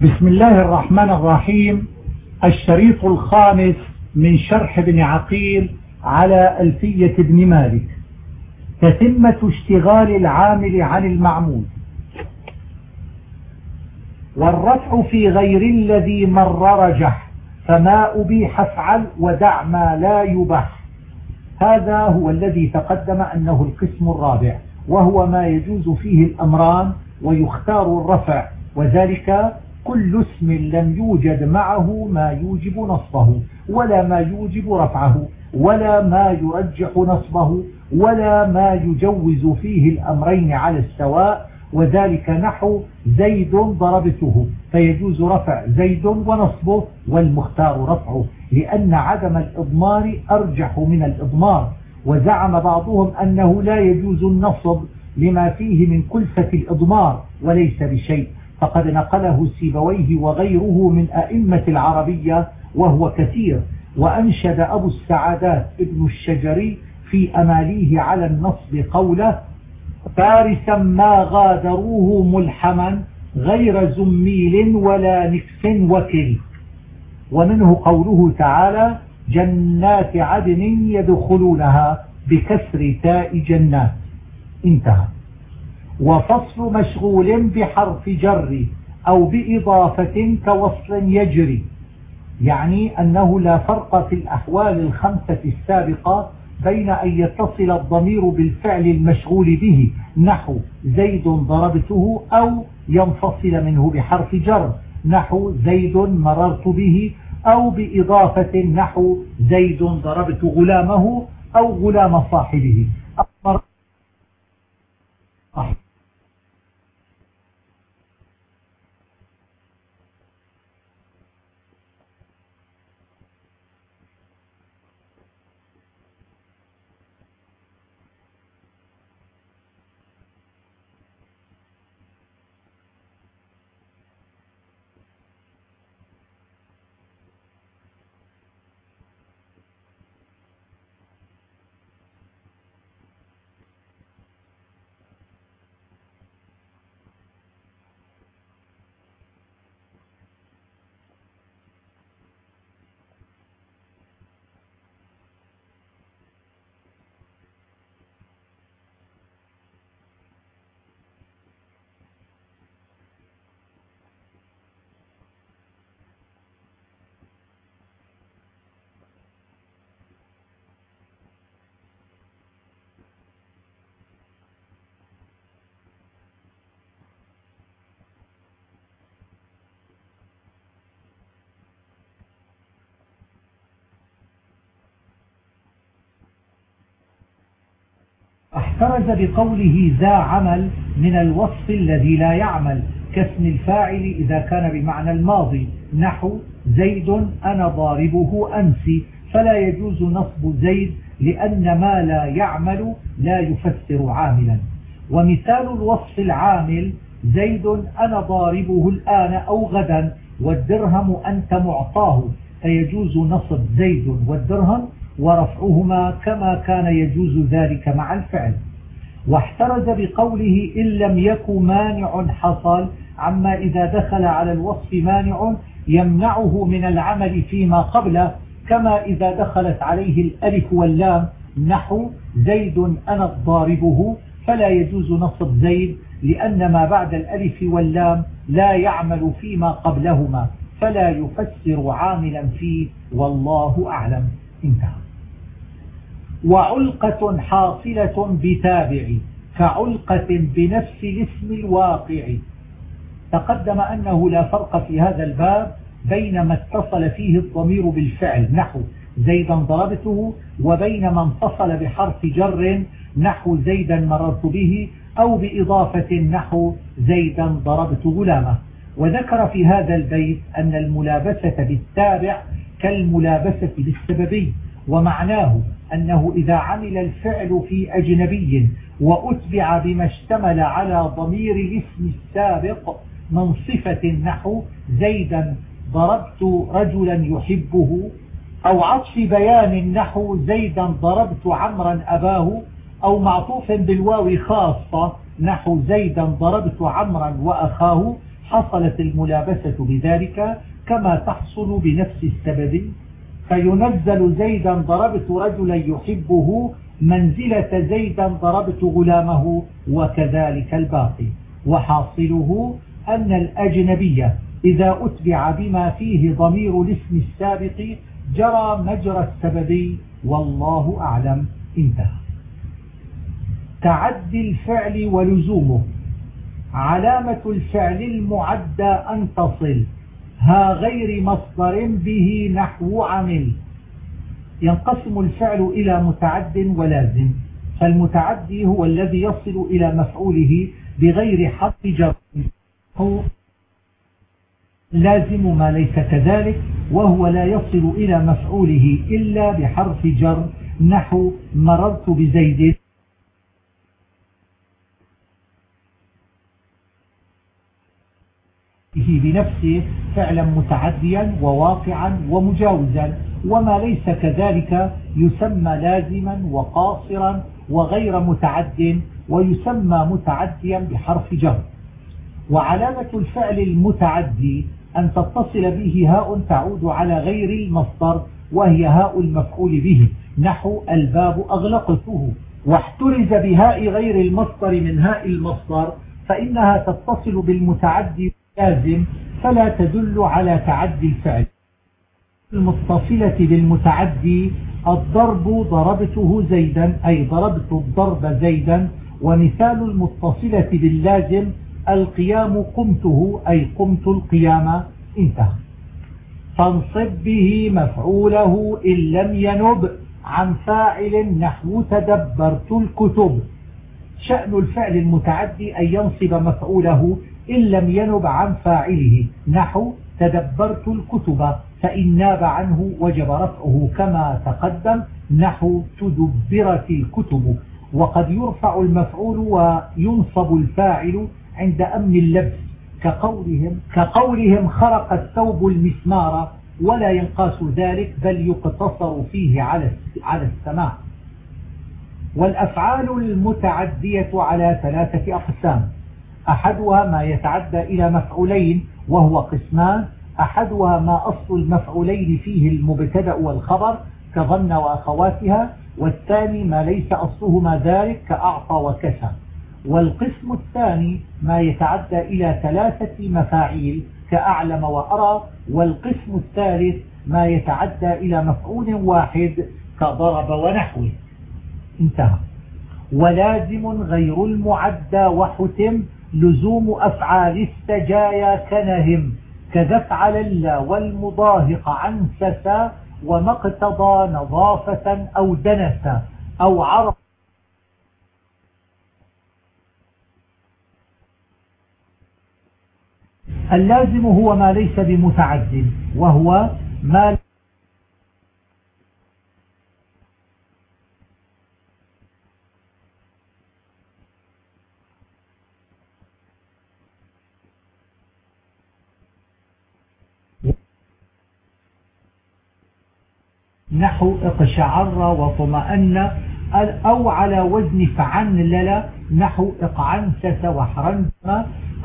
بسم الله الرحمن الرحيم. الشريط الخامس من شرح ابن عقيل على ألفية ابن مالك. تتمة اشتغال العامل عن المعمول. والرفع في غير الذي مر رجح فما أبيح افعل ودع ما لا يبح هذا هو الذي تقدم أنه القسم الرابع وهو ما يجوز فيه الأمران ويختار الرفع وذلك كل اسم لم يوجد معه ما يوجب نصبه ولا ما يوجب رفعه ولا ما يرجح نصبه ولا ما يجوز فيه الأمرين على السواء وذلك نحو زيد ضربته فيجوز رفع زيد ونصبه والمختار رفعه لأن عدم الإضمار أرجح من الإضمار وزعم بعضهم أنه لا يجوز النصب لما فيه من كلفة الإضمار وليس بشيء. فقد نقله سيبويه وغيره من أئمة العربية وهو كثير وأنشد أبو السعادات ابن الشجري في أماليه على النصب قوله فارسا ما غادروه ملحما غير زميل ولا نكس وكل ومنه قوله تعالى جنات عدن يدخلونها بكسر تاء جنات انتهى. وفصل مشغول بحرف جر أو بإضافة كوصل يجري يعني أنه لا فرق في الأحوال الخمسة السابقة بين أن يتصل الضمير بالفعل المشغول به نحو زيد ضربته أو ينفصل منه بحرف جر نحو زيد مررت به أو بإضافة نحو زيد ضربت غلامه أو غلام صاحبه. أمر احترز بقوله ذا عمل من الوصف الذي لا يعمل كاسم الفاعل إذا كان بمعنى الماضي. نحو زيد أنا ضاربه أمسي فلا يجوز نصب زيد لأن ما لا يعمل لا يفسر عاملا. ومثال الوصف العامل زيد أنا ضاربه الآن أو غدا والدرهم أنت معطاه. فيجوز نصب زيد والدرهم ورفعهما كما كان يجوز ذلك مع الفعل. واحترز بقوله إن لم يك مانع حصل عما إذا دخل على الوصف مانع يمنعه من العمل فيما قبله كما إذا دخلت عليه الألف واللام نحو زيد أنا ضاربه فلا يجوز نصب زيد لأن ما بعد الألف واللام لا يعمل فيما قبلهما فلا يفسر عاملا فيه والله أعلم. انتهى. وعلقة حاصلة بتابع كعلقة بنفس الاسم الواقع. تقدم أنه لا فرق في هذا الباب بين ما اتصل فيه الضمير بالفعل نحو زيدا ضربته وبين ما انفصل بحرف جر نحو زيدا مررت به أو بإضافة نحو زيدا ضربت غلامه. وذكر في هذا البيت أن الملابسة بالتابع كالملابسة بالسببي ومعناه أنه إذا عمل الفعل في أجنبي وأتبع بما اشتمل على ضمير الاسم السابق من صفة نحو زيدا ضربت رجلا يحبه أو عطف بيان نحو زيدا ضربت عمرا أباه أو معطوف بالواو خاصة نحو زيدا ضربت عمرا وأخاه حصلت الملابسة بذلك كما تحصل بنفس السبب. فينزل زيدا ضربت رجلا يحبه منزلة زيدا ضربت غلامه وكذلك الباقي. وحاصله أن الأجنبية إذا أتبع بما فيه ضمير الاسم السابق جرى مجرى السبب والله أعلم. انتهى. تعدي الفعل ولزومه. علامة الفعل المعدى أن تصل. ها غير مصدر به نحو عمل. ينقسم الفعل إلى متعد ولازم. فالمتعدي هو الذي يصل إلى مفعوله بغير حق جر. لازم ما ليس كذلك وهو لا يصل إلى مفعوله إلا بحرف جر. نحو مررت بزيد. بنفسه فعلا متعديا وواقعا ومجاوزا وما ليس كذلك يسمى لازما وقاصرا وغير متعد ويسمى متعديا بحرف جر. وعلامة الفعل المتعدي أن تتصل به هاء تعود على غير المصدر وهي هاء المفعول به. نحو الباب أغلقته. واحترز بهاء غير المصدر من هاء المصدر فإنها تتصل بالمتعدي لازم فلا تدل على تعدي الفعل. المتصلة بالمتعدي الضرب ضربته زيدا أي ضربت الضرب زيدا. ومثال المتصلة باللازم القيام قمته أي قمت القيام. انتهى. فانصب به مفعوله إن لم ينب عن فاعل نحو تدبرت الكتب. شأن الفعل المتعدي أن ينصب مفعوله إن لم ينب عن فاعله. نحو تدبرت الكتب فإن ناب عنه وجب رفعه كما تقدم. نحو تدبرت الكتب. وقد يرفع المفعول وينصب الفاعل عند أمن اللبس. كقولهم, كقولهم خرق الثوب المسمار ولا ينقاس ذلك بل يقتصر فيه على على السماع والأفعال المتعدية على ثلاثة أقسام. أحدها ما يتعدى إلى مفعولين وهو قسمان. أحدها ما أصل المفعولين فيه المبتدأ والخبر كظن وأخواتها. والثاني ما ليس أصلهما ذلك كأعطى وكسى والقسم الثاني ما يتعدى إلى ثلاثة مفاعيل كأعلم وأرى. والقسم الثالث ما يتعدى إلى مفعول واحد كضرب ونحوه. انتهى. ولازم غير المعدى وحتم لزوم أفعال السجايا كنهم كدفعل الله والمضاهق عن سسا وما اقتضى نظافة أو دنسا أو عرف اللازم هو ما ليس بمتعد وهو ما نحو اقشعر وطمأن أو على وزن فعنلل نحو اقعنسس وحرنس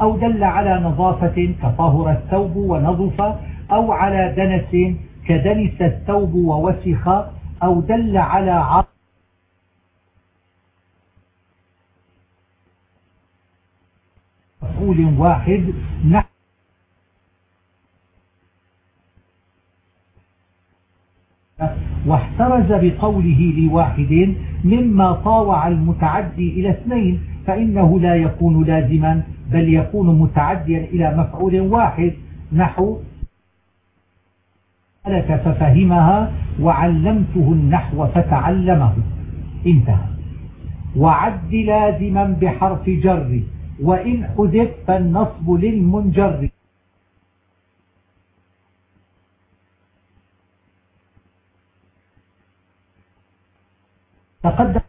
أو دل على نظافة كطهر الثوب ونظف أو على دنس كدنس الثوب ووسخ أو دل على عرض مفعول واحد نحو واحترز بقوله لواحد مما طاوع المتعدي إلى اثنين فإنه لا يكون لازما بل يكون متعديا إلى مفعول واحد نحو لك ففهمها وعلمته النحو فتعلمه. انتهى. وعد لازما بحرف جر وإن حذف فالنصب للمنجر. تقدم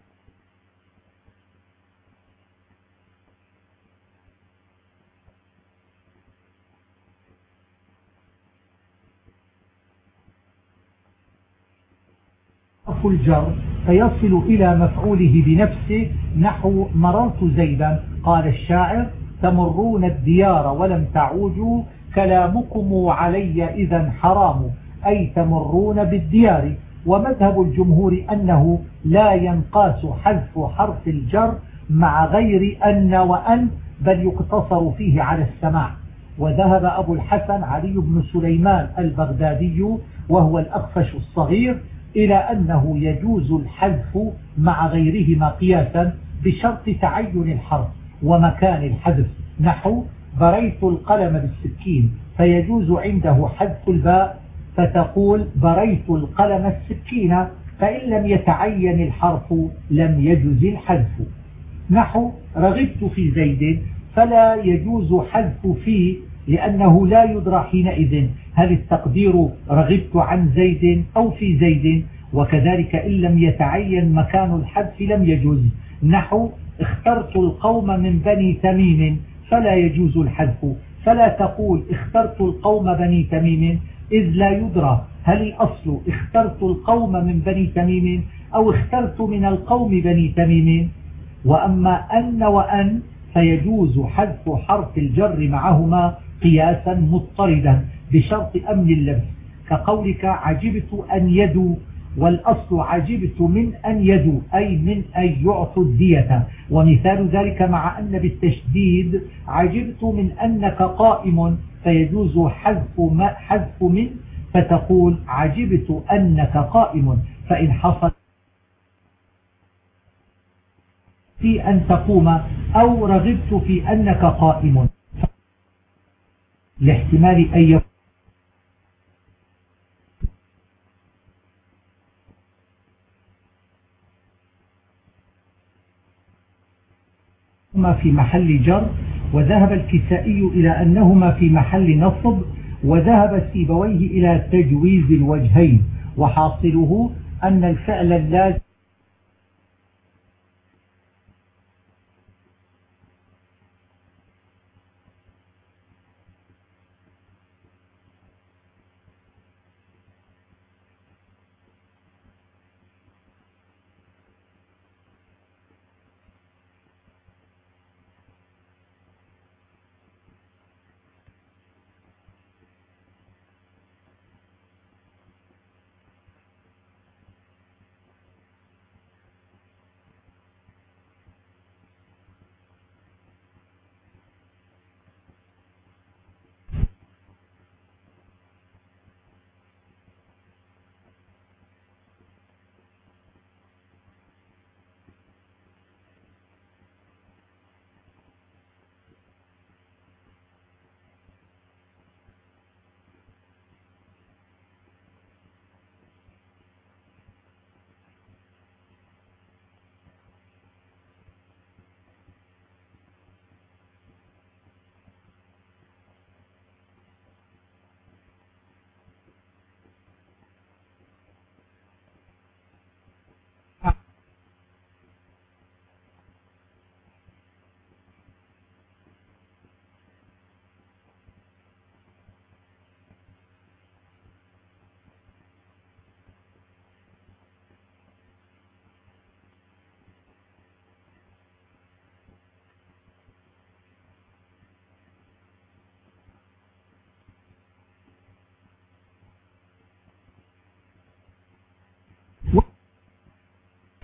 الجر فيصل إلى مفعوله بنفسه نحو مررت زيدا. قال الشاعر تمرون الديار ولم تعوجوا كلامكم علي إذا حرام. أي تمرون بالديار. ومذهب الجمهور أنه لا ينقاس حذف حرف الجر مع غير أن وأن بل يقتصر فيه على السماع. وذهب أبو الحسن علي بن سليمان البغدادي وهو الأخفش الصغير إلى أنه يجوز الحذف مع غيرهما قياسا بشرط تعين الحرف ومكان الحذف. نحو بريت القلم بالسكين فيجوز عنده حذف الباء فتقول بريت القلم السكين فإن لم يتعين الحرف لم يجز الحذف. نحو رغبت في زيد فلا يجوز حذف فيه لأنه لا يدرى حينئذ هل التقدير رغبت عن زيد أو في زيد وكذلك إن لم يتعين مكان الحذف لم يجز. نحو اخترت القوم من بني تميم فلا يجوز الحذف. فلا تقول اخترت القوم بني تميم إذ لا يدرى هل الأصل اخترت القوم من بني تميم أو اخترت من القوم بني تميم. وأما أن وأن فيجوز حذف حرف الجر معهما قياسا مضطردا بشرط أمن اللبس كقولك عجبت أن يدوا والأصل عجبت من أن يدوا أي من أن يعطوا الدية. ومثال ذلك مع أن بالتشديد عجبت من أنك قائم فيجوز حذف, ما حذف من فتقول عجبت أنك قائم. فإن حصل في أن تقوم أو رغبت في أنك قائم. لاحتمال أن يكون في محل جر وذهب الكسائي إلى أنهما في محل نصب وذهب سيبويه إلى تجويز الوجهين وحاصله أن الفعل اللازم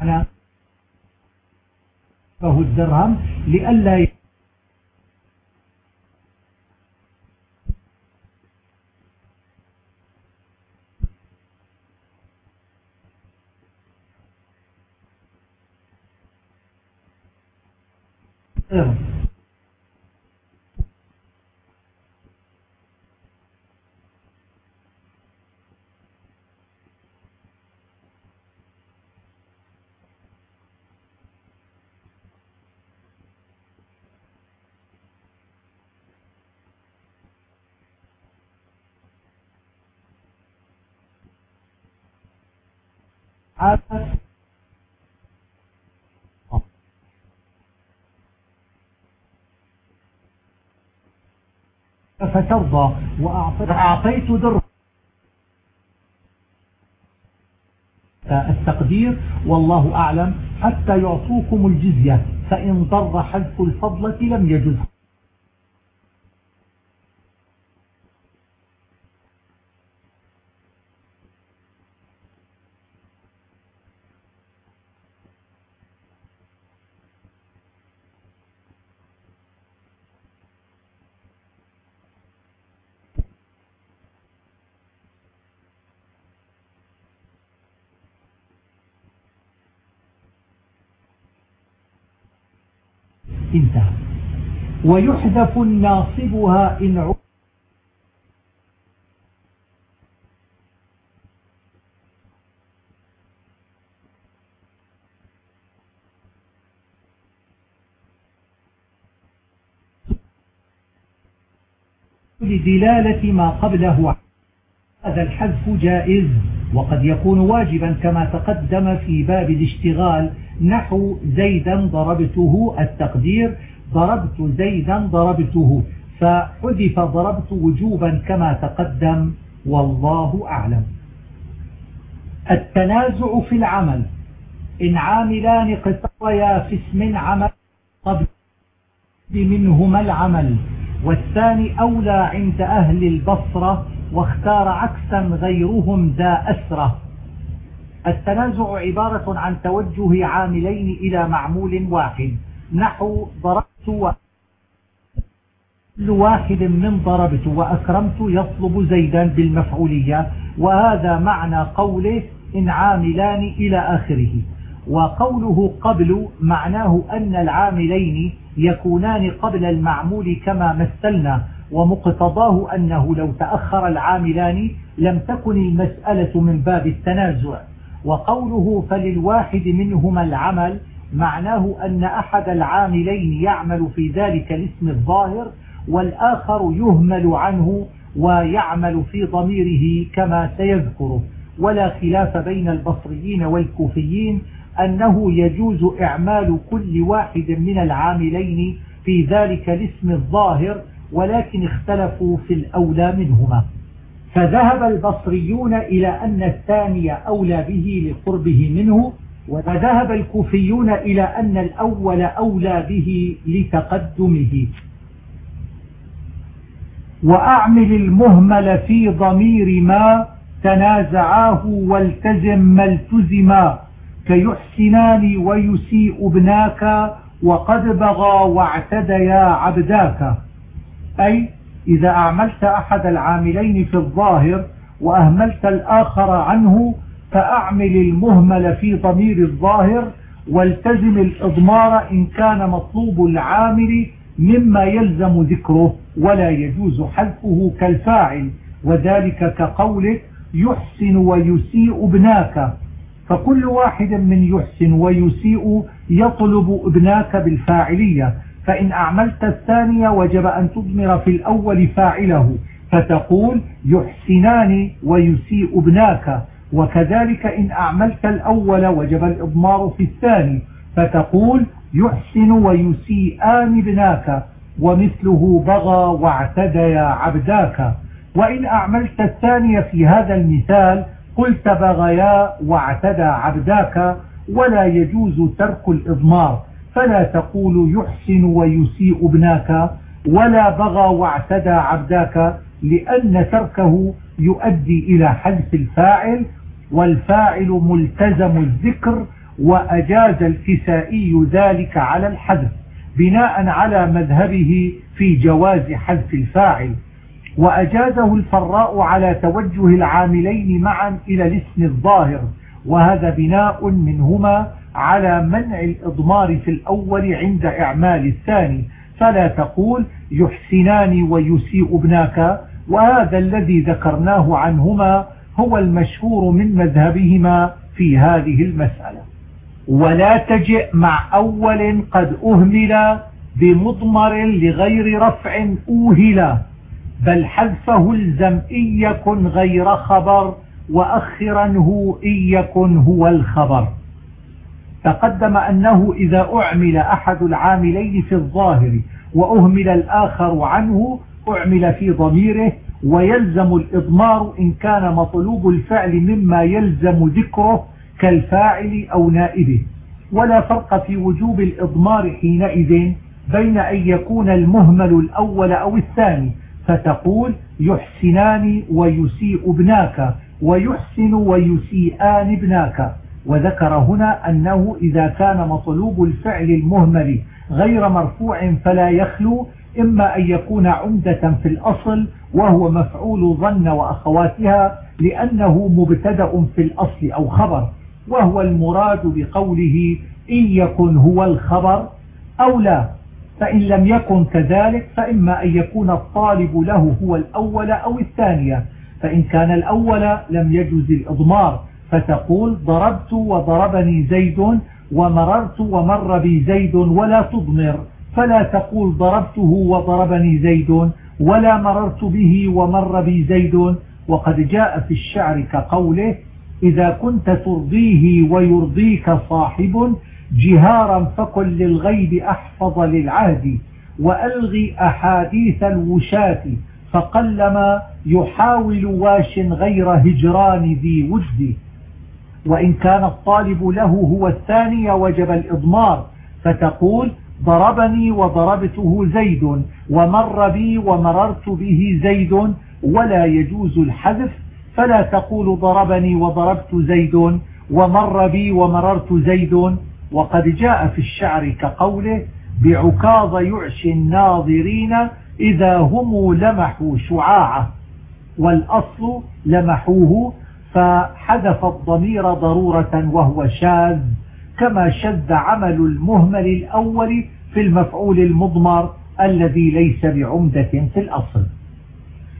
على فهو الدرهم لئلا فترضى وأعطيت در التقدير والله أعلم حتى يعطوكم الجزية فإن ضر حذف الفضلة لم يجز انتهى ويحذف ناصبها إن عرف. لدلالة ما قبله. هذا الحذف جائز وقد يكون واجبا كما تقدم في باب الاشتغال نحو زيدا ضربته التقدير ضربت زيدا ضربته فحذف ضربت وجوبا كما تقدم والله أعلم. التنازع في العمل. إن عاملان قصريا في اسم عمل قبل منهما العمل والثاني أولى عند أهل البصرة واختار عكسا غيرهم ذا أسرة. التنازع عبارة عن توجه عاملين إلى معمول واحد. نحو ضربت كل واحد من ضربت وأكرمت يطلب زيدا بالمفعولية. وهذا معنى قوله إن عاملان إلى آخره. وقوله قبل معناه أن العاملين يكونان قبل المعمول كما مثلنا. ومقتضاه أنه لو تأخر العاملان لم تكن المسألة من باب التنازع. وقوله فللواحد منهما العمل معناه أن أحد العاملين يعمل في ذلك الاسم الظاهر والآخر يهمل عنه ويعمل في ضميره كما سيذكره. ولا خلاف بين البصريين والكوفيين أنه يجوز إعمال كل واحد من العاملين في ذلك الاسم الظاهر ولكن اختلفوا في الأولى منهما. فذهب البصريون إلى أن الثاني أولى به لقربه منه وذهب الكوفيون إلى أن الأول أولى به لتقدمه. وأعمل المهمل في ضمير ما تنازعاه والتزم ما التزما كيحسنان ويسيء ابناك وقد بغى واعتديا عبداك. أي إذا أعملت أحد العاملين في الظاهر وأهملت الآخر عنه فأعمل المهمل في ضمير الظاهر والتزم الإضمار إن كان مطلوب العامل مما يلزم ذكره ولا يجوز حذفه كالفاعل وذلك كقولك يحسن ويسيء ابناك. فكل واحد من يحسن ويسيء يطلب ابناك بالفاعلية. فإن أعملت الثانية وجب أن تضمر في الأول فاعله فتقول يحسنان ويسيء ابناك. وكذلك إن أعملت الأول وجب الإضمار في الثاني فتقول يحسن ويسيئان ابناك ومثله بغى واعتدى عبداك. وإن أعملت الثانية في هذا المثال قلت بغيا واعتدى عبداك ولا يجوز ترك الإضمار. فلا تقول يحسن ويسيء ابناك ولا بغى واعتدى عبداك لأن تركه يؤدي إلى حذف الفاعل والفاعل ملتزم الذكر وأجاز الكسائي ذلك على الحذف بناء على مذهبه في جواز حذف الفاعل. وأجازه الفراء على توجه العاملين معا إلى الاسم الظاهر وهذا بناء منهما على منع الإضمار في الأول عند إعمال الثاني. فلا تقول يحسنان ويسيء ابناك وهذا الذي ذكرناه عنهما هو المشهور من مذهبهما في هذه المسألة. ولا تجئ مع أول قد أهمل بمضمر لغير رفع أوهلا بل حذفه الزم إن يكن غير خبر وأخرنه إن يكن هو الخبر. تقدم أنه إذا أعمل أحد العاملين في الظاهر وأهمل الآخر عنه أعمل في ضميره ويلزم الإضمار إن كان مطلوب الفعل مما يلزم ذكره كالفاعل أو نائبه. ولا فرق في وجوب الإضمار حينئذ بين أن يكون المهمل الأول أو الثاني فتقول يحسنان ويسيء ابناك ويحسن ويسيئان ابناك. وذكر هنا أنه إذا كان مطلوب الفعل المهمل غير مرفوع فلا يخلو إما أن يكون عمدة في الأصل وهو مفعول ظن وأخواتها لأنه مبتدأ في الأصل أو خبر وهو المراد بقوله إن يكن هو الخبر أو لا. فإن لم يكن كذلك فإما أن يكون الطالب له هو الأول أو الثانية. فإن كان الأول لم يجوز الإضمار. فتقول ضربت وضربني زيد ومررت ومر بي زيد ولا تضمر. فلا تقول ضربته وضربني زيد ولا مررت به ومر بي زيد. وقد جاء في الشعر كقوله إذا كنت ترضيه ويرضيك صاحب جهارا فكن للغيب أحفظ للعهد وألغي أحاديث الوشاة فقلما يحاول واش غير هجران ذي وجد وإن كان الطالب له هو الثاني وجب الإضمار. فتقول ضربني وضربته زيد ومر بي ومررت به زيد ولا يجوز الحذف فلا تقول ضربني وضربت زيد ومر بي ومررت زيد. وقد جاء في الشعر كقوله بعكاظ يعشي الناظرين إذا هم لمحوا شعاعة والأصل لمحوه فحذف الضمير ضرورة وهو شاذ كما شذ عمل المهمل الأول في المفعول المضمر الذي ليس بعمدة في الأصل.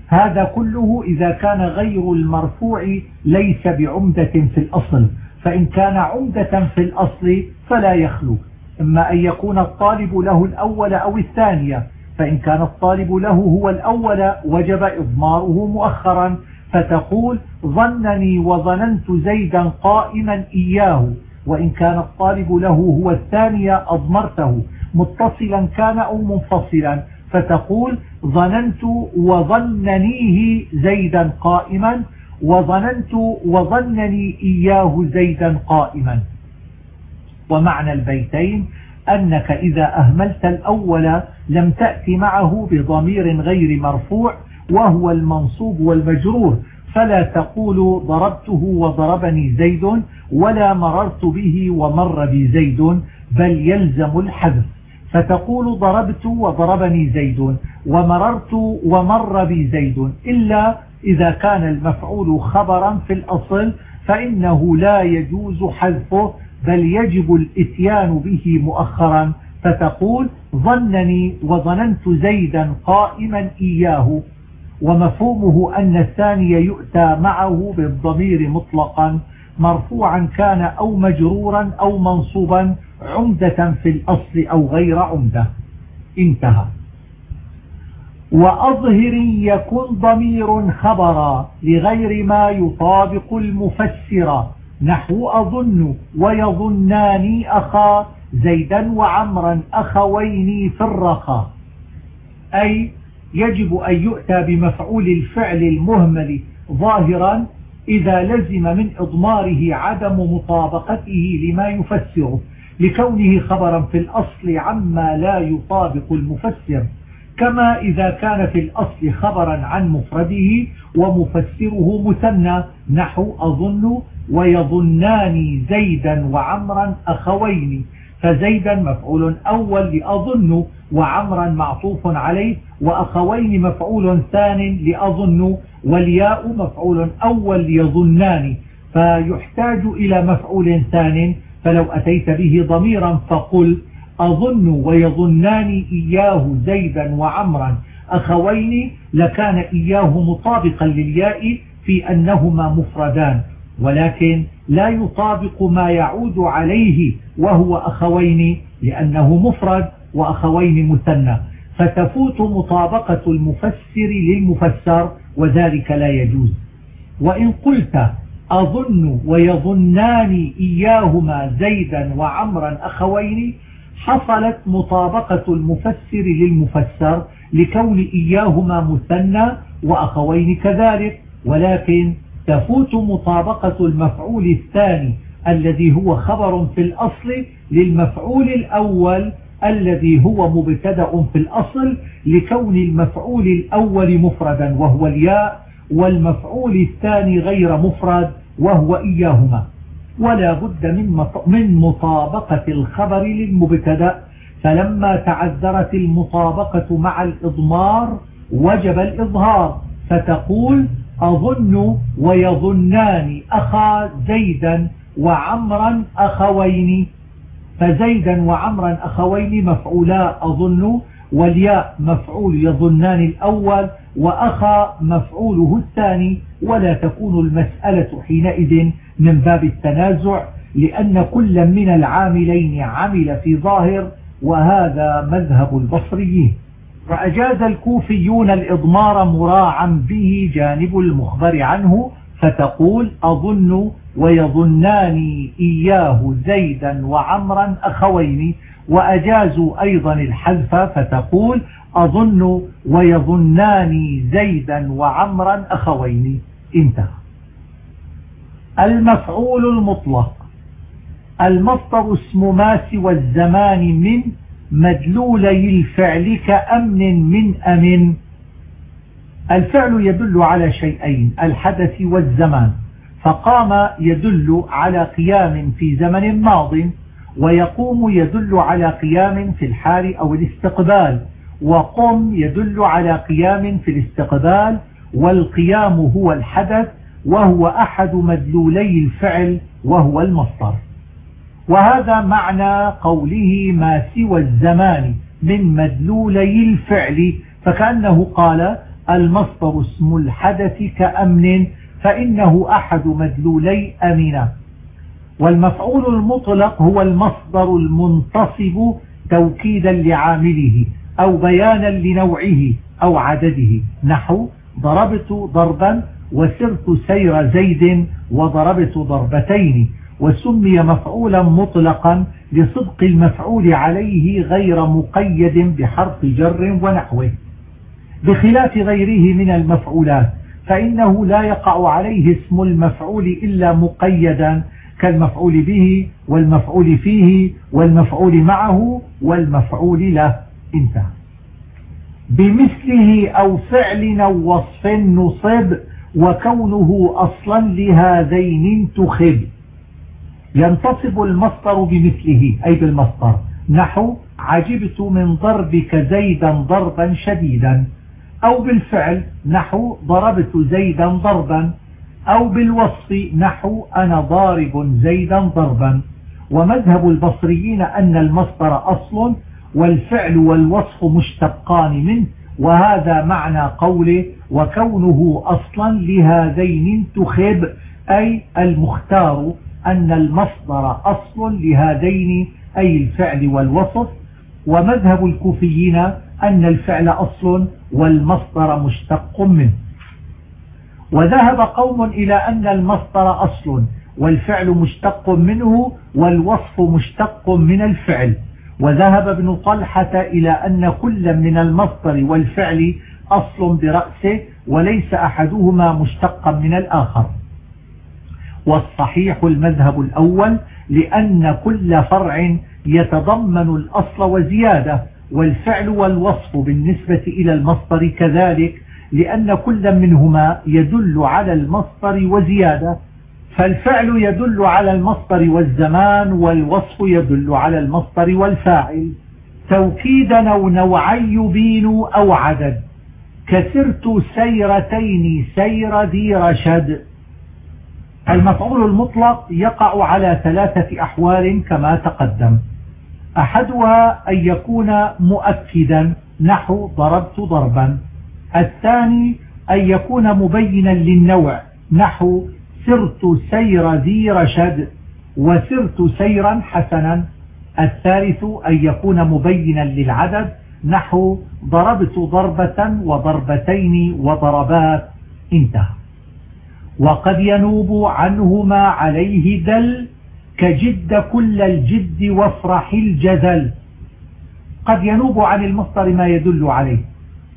هذا كله إذا كان غير المرفوع ليس بعمدة في الأصل فإن كان عمدة في الأصل فلا يخلو. إما أن يكون الطالب له الأول أو الثانية فإن كان الطالب له هو الأول وجب إضماره مؤخرا فتقول ظنني وظننت زيدا قائما إياه وإن كان الطالب له هو الثانية أضمرته. متصلا كان أو منفصلا. فتقول ظننت وظننيه زيدا قائما وظننت وظنني إياه زيدا قائما. ومعنى البيتين أنك إذا أهملت الأول لم تأتي معه بضمير غير مرفوع وهو المنصوب والمجرور. فلا تقول ضربته وضربني زيد ولا مررت به ومر بي زيد بل يلزم الحذف. فتقول ضربت وضربني زيد ومررت ومر بي زيد إلا إذا كان المفعول خبرا في الأصل فإنه لا يجوز حذفه بل يجب الإتيان به مؤخرا. فتقول ظنني وظننت زيدا قائما إياه. ومفهومه أن الثاني يؤتى معه بالضمير مطلقا. مرفوعا كان أو مجرورا أو منصوبا. عمدة في الأصل أو غير عمدة. انتهى. وأظهر يكن ضمير خبرا لغير ما يطابق المفسر. نحو أظن ويظنان أخا زيدا وعمرا أخوين في الرخا أي يجب أن يؤتى بمفعول الفعل المهمل ظاهرا إذا لزم من إضماره عدم مطابقته لما يفسره. لكونه خبرا في الأصل عما لا يطابق المفسر كما إذا كان في الأصل خبرا عن مفرده ومفسره مثنى نحو أظن ويظنان زيدا وعمرا أخوين فزيدا مفعول أول لأظن وعمرا معطوف عليه وأخوين مفعول ثان لأظن والياء مفعول أول ليظنان فيحتاج إلى مفعول ثان فلو أتيت به ضميرا فقل أظن ويظنان إياه زيدا وعمرا. أخوين لكان إياه مطابقا للياء في أنهما مفردان ولكن لا يطابق ما يعود عليه وهو أخوين لأنه مفرد وأخوين مثنى. فتفوت مطابقة المفسر للمفسر وذلك لا يجوز. وإن قلت أظن ويظنان إياهما زيدا وعمرا أخوين حصلت مطابقة المفسر للمفسر لكون إياهما مثنى وأخوين كذلك ولكن تفوت مطابقة المفعول الثاني الذي هو خبر في الأصل للمفعول الأول الذي هو مبتدأ في الأصل لكون المفعول الأول مفردا وهو الياء والمفعول الثاني غير مفرد وهو إياهما. ولا بد من من مطابقة الخبر للمبتدأ. فلما تعذرت المطابقة مع الإضمار وجب الإظهار. فتقول أظن ويظنان أخا زيدا وعمرا أخوين. فزيدا وعمرا أخوين مفعولا أظن والياء مفعول يظنان الأول وأخا مفعوله الثاني ولا تكون المسألة حينئذ من باب التنازع لأن كل من العاملين عمل في ظاهر وهذا مذهب البصريين وأجاز الكوفيون الإضمار مراعا به جانب المخبر عنه فتقول أظن ويظنان إياه زيدا وعمرا أخوين وأجازوا أيضا الحذف فتقول أظن ويظنان زيدا وعمرا أخوين. انتهى. المفعول المطلق. المصدر اسم ما سوى الزمان من مدلولي الفعل كأمن من أمن. الفعل يدل على شيئين الحدث والزمان. فقام يدل على قيام في زمن ماض. ويقوم يدل على قيام في الحال أو الاستقبال وقم يدل على قيام في الاستقبال والقيام هو الحدث وهو أحد مدلولي الفعل وهو المصدر. وهذا معنى قوله ما سوى الزمان من مدلولي الفعل فكأنه قال المصدر اسم الحدث كأمن فإنه أحد مدلولي أمنة. والمفعول المطلق هو المصدر المنتصب توكيدا لعامله أو بيانا لنوعه أو عدده. نحو ضربت ضربا وسرت سير زيد وضربت ضربتين وسمي مفعولا مطلقا لصدق المفعول عليه غير مقيد بحرف جر ونحوه. بخلاف غيره من المفعولات فإنه لا يقع عليه اسم المفعول إلا مقيدا كالمفعول به والمفعول فيه والمفعول معه والمفعول له. انتهى. بمثله أو فعل أو وصف نصب وكونه أصلا لهذين انتخب ينتصب المصدر بمثله أي بالمصدر. نحو عجبت من ضربك زيدا ضربا شديدا. أو بالفعل نحو ضربت زيدا ضربا أو بالوصف نحو أنا ضارب زيدا ضربا. ومذهب البصريين أن المصدر أصل والفعل والوصف مشتقان منه وهذا معنى قوله وكونه أصلا لهذين انتخب أي المختار أن المصدر أصل لهذين أي الفعل والوصف. ومذهب الكوفيين أن الفعل أصل والمصدر مشتق منه. وذهب قوم إلى أن المصدر أصل والفعل مشتق منه والوصف مشتق من الفعل. وذهب ابن طلحة إلى أن كل من المصدر والفعل أصل برأسه وليس أحدهما مشتقا من الآخر. والصحيح المذهب الأول لأن كل فرع يتضمن الأصل وزيادة والفعل والوصف بالنسبة إلى المصدر كذلك لأن كل منهما يدل على المصدر وزيادة فالفعل يدل على المصدر والزمان والوصف يدل على المصدر والفاعل. توكيدا أو نوعي يبين أو عدد. كسرت سيرتين سير ذي رشد. المفعول المطلق يقع على ثلاثة أحوال كما تقدم. أحدها أن يكون مؤكدا نحو ضربت ضربا. الثاني أن يكون مبينا للنوع نحو سرت سير ذي رشد وسرت سيرا حسنا. الثالث أن يكون مبينا للعدد. نحو ضربت ضربة وضربتين وضربات. انتهى. وقد ينوب عنهما عليه دل كجد كل الجد وافرح الجدل قد ينوب عن المصدر ما يدل عليه.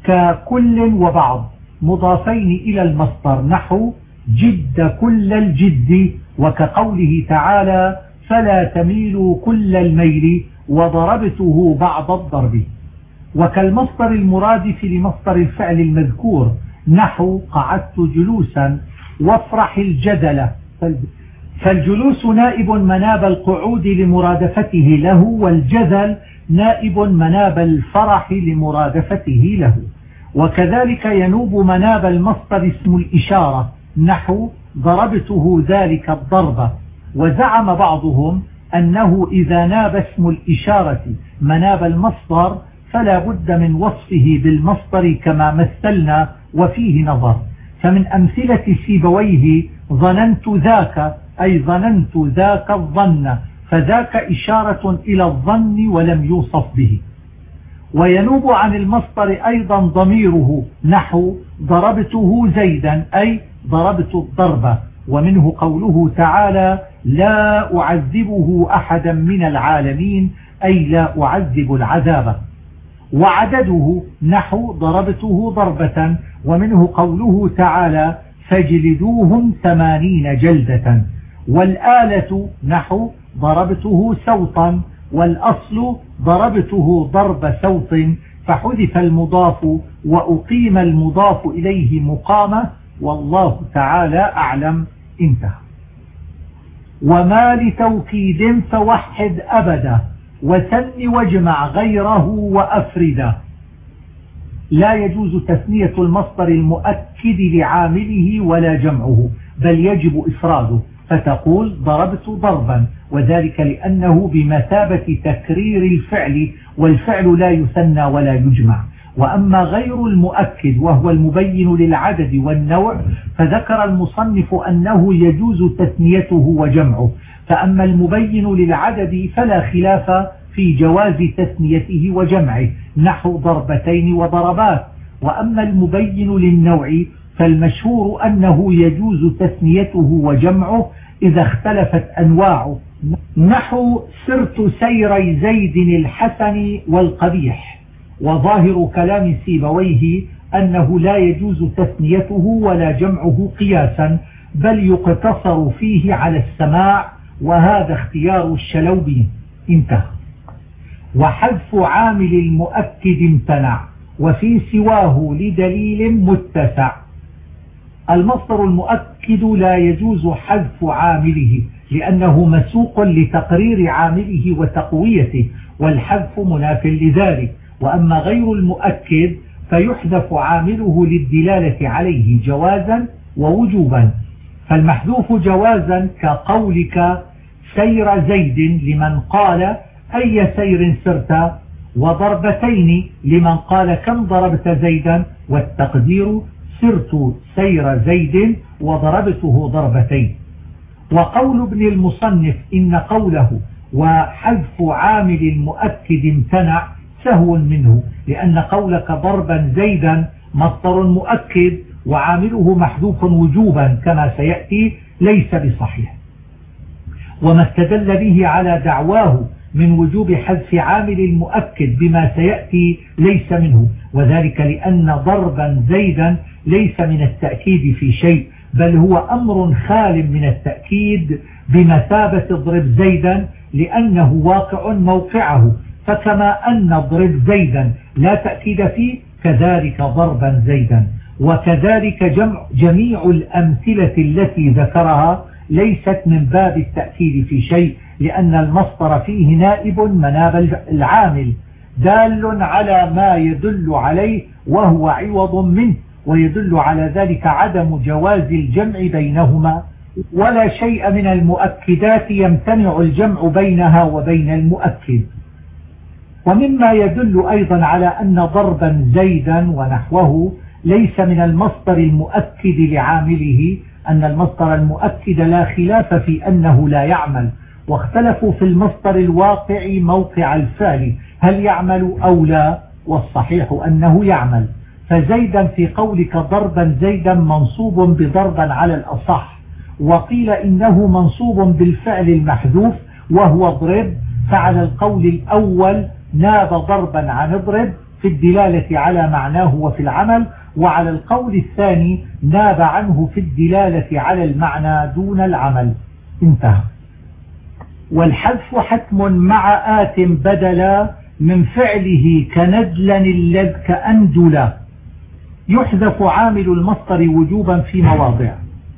ككل وبعض مضافين إلى المصدر نحو جد كل الجد وكقوله تعالى فلا تميلوا كل الميل وضربته بعض الضرب وكالمصدر المرادف لمصدر الفعل المذكور نحو قعدت جلوسا وافرح الجدل فالجلوس نائب مناب القعود لمرادفته له والجدل نائب مناب الفرح لمرادفته له. وكذلك ينوب مناب المصدر اسم الإشارة. نحو ضربته ذلك الضربة وزعم بعضهم أنه إذا ناب اسم الإشارة مناب المصدر فلا بد من وصفه بالمصدر كما مثلنا وفيه نظر. فمن أمثلة سيبويه ظننت ذاك أي ظننت ذاك الظن فذاك إشارة إلى الظن ولم يوصف به. وينوب عن المصدر أيضا ضميره نحو ضربته زيدا أي ضربت الضربة ومنه قوله تعالى لا أعذبه أحدا من العالمين أي لا أعذب العذاب. وعدده نحو ضربته ضربة ومنه قوله تعالى فاجلدوهم ثمانين جلدة. والآلة نحو ضربته سوطا والأصل ضربته ضرب سوط فحذف المضاف وأقيم المضاف إليه مقامة والله تعالى أعلم انتهى. وما لتوكيد فوحد أبدا وسن واجمع غيره وأفرده. لا يجوز تثنية المصدر المؤكد لعامله ولا جمعه بل يجب إفراده. فتقول ضربت ضربا وذلك لأنه بمثابة تكرير الفعل والفعل لا يثنى ولا يجمع. وأما غير المؤكد وهو المبين للعدد والنوع فذكر المصنف أنه يجوز تثنيته وجمعه. فأما المبين للعدد فلا خلاف في جواز تثنيته وجمعه نحو ضربتين وضربات. وأما المبين للنوع فالمشهور أنه يجوز تثنيته وجمعه إذا اختلفت أنواعه. نحو سرت سيري زيد الحسن والقبيح. وظاهر كلام سيبويه أنه لا يجوز تثنيته ولا جمعه قياسا بل يقتصر فيه على السماع وهذا اختيار الشلوبي. انتهى. وحذف عامل المؤكد امتنع وفي سواه لدليل متسع. المصدر المؤكد لا يجوز حذف عامله لأنه مسوق لتقرير عامله وتقويته والحذف مناف لذلك. وأما غير المؤكد فيحذف عامله للدلالة عليه جوازا ووجوبا. فالمحذوف جوازا كقولك سير زيد لمن قال أي سير سرت وضربتين لمن قال كم ضربت زيدا والتقدير سرت سير زيد وضربته ضربتين. وقول ابن المصنف إن قوله وحذف عامل المؤكد امتنع سهو منه لأن قولك ضربا زيدا مصدر مؤكد وعامله محذوف وجوبا كما سيأتي ليس بصحيح. وما استدل به على دعواه من وجوب حذف عامل المؤكد بما سيأتي ليس منه وذلك لأن ضربا زيدا ليس من التأكيد في شيء بل هو أمر خال من التأكيد بمثابة اضرب زيدا لأنه واقع موقعه. فكما أن اضرب زيدا لا تأكيد فيه كذلك ضربا زيدا. وكذلك جمع جميع الأمثلة التي ذكرها ليست من باب التأكيد في شيء لأن المصدر فيه نائب مناب العامل دال على ما يدل عليه وهو عوض منه. ويدل على ذلك عدم جواز الجمع بينهما ولا شيء من المؤكدات يمتنع الجمع بينها وبين المؤكد. ومما يدل أيضا على أن ضربا زيدا ونحوه ليس من المصدر المؤكد لعامله أن المصدر المؤكد لا خلاف في أنه لا يعمل. واختلفوا في المصدر الواقع موقع الفعل هل يعمل أو لا والصحيح أنه يعمل. فزيدا في قولك ضربا زيدا منصوب بضربا على الأصح. وقيل إنه منصوب بالفعل المحذوف وهو اضرب فعلى القول الأول ناب ضربا عن اضرب في الدلالة على معناه وفي العمل وعلى القول الثاني ناب عنه في الدلالة على المعنى دون العمل. انتهى. والحذف حتم مع آت بدلا من فعله كندلا كأندلا. يحذف عامل المصدر وجوبا في مواضع.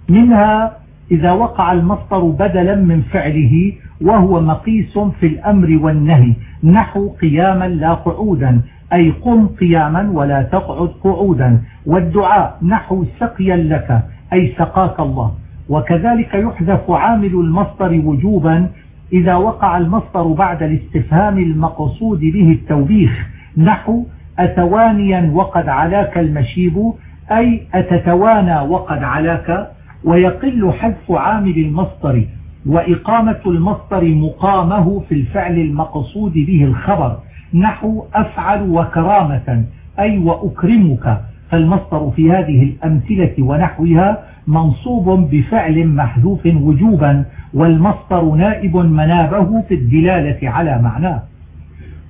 منها إذا وقع المصدر بدلا من فعله وهو مقيس في الأمر والنهي نحو قياما لا قعودا أي قم قياما ولا تقعد قعودا. والدعاء نحو سقيا لك أي سقاك الله. وكذلك يحذف عامل المصدر وجوبا إذا وقع المصدر بعد الاستفهام المقصود به التوبيخ نحو أتوانيا وقد علاك المشيب أي أتتوانى وقد علاك ويقل حذف عامل المصدر وإقامة المصدر مقامه في الفعل المقصود به الخبر نحو أفعل وكرامة أي وأكرمك. فالمصدر في هذه الأمثلة ونحوها منصوب بفعل محذوف وجوبا والمصدر نائب منابه في الدلالة على معناه.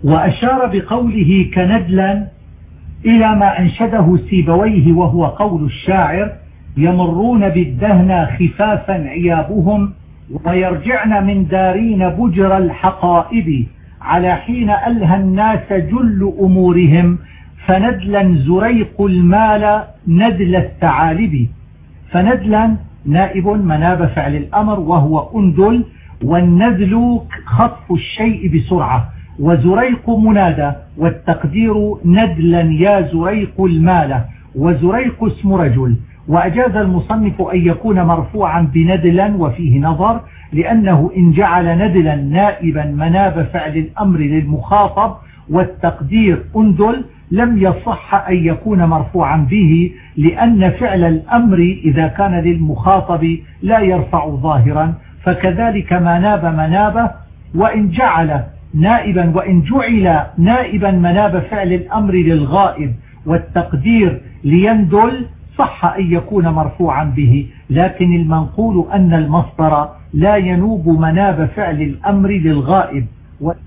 وأشار بقوله كندلا إلى ما أنشده سيبويه وهو قول الشاعر يمرون بالدهن خفافا عيابهم ويرجعن من دارين بجر الحقائب على حين ألهى الناس جل أمورهم فندلا زريق المال ندل الثعالب. فندلا نائب مناب فعل الأمر وهو أندل والنذل خطف الشيء بسرعة. وزريق منادى والتقدير ندلا يا زريق المال وزريق اسم رجل. وأجاز المصنف أن يكون مرفوعا بندلا وفيه نظر لأنه إن جعل ندلا نائبا مناب فعل الأمر للمخاطب والتقدير أندل لم يصح أن يكون مرفوعا به لأن فعل الأمر إذا كان للمخاطب لا يرفع ظاهرا فكذلك ما ناب منابه وإن جعل نائبا وإن جعل نائبا مناب فعل الأمر للغائب والتقدير ليندل صح أن يكون مرفوعا به لكن المنقول أن المصدر لا ينوب مناب فعل الأمر للغائب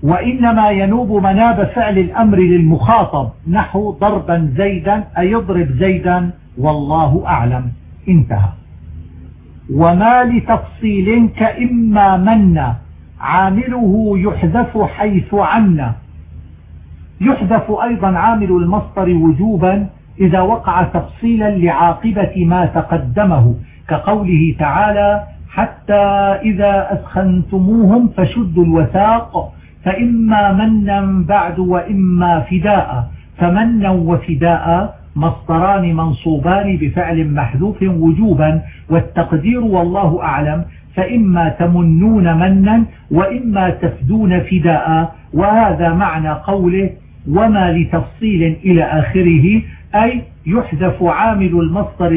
وإنما ينوب مناب فعل الأمر للمخاطب نحو ضربا زيدا أيضرب زيدا والله أعلم. انتهى. وما لتفصيل كإما من عامله يحذف حيث عنا يحذف أيضا عامل المصدر وجوبا إذا وقع تفصيلا لعاقبة ما تقدمه كقوله تعالى حتى إذا أسخنتموهم فشدوا الوثاق فإما منا بعد وإما فداء. فمنا وفداء مصدران منصوبان بفعل محذوف وجوبا والتقدير والله أعلم فإما تمنون منا وإما تفدون فداء. وهذا معنى قوله وما لتفصيل إلى آخره أي يحذف عامل المصدر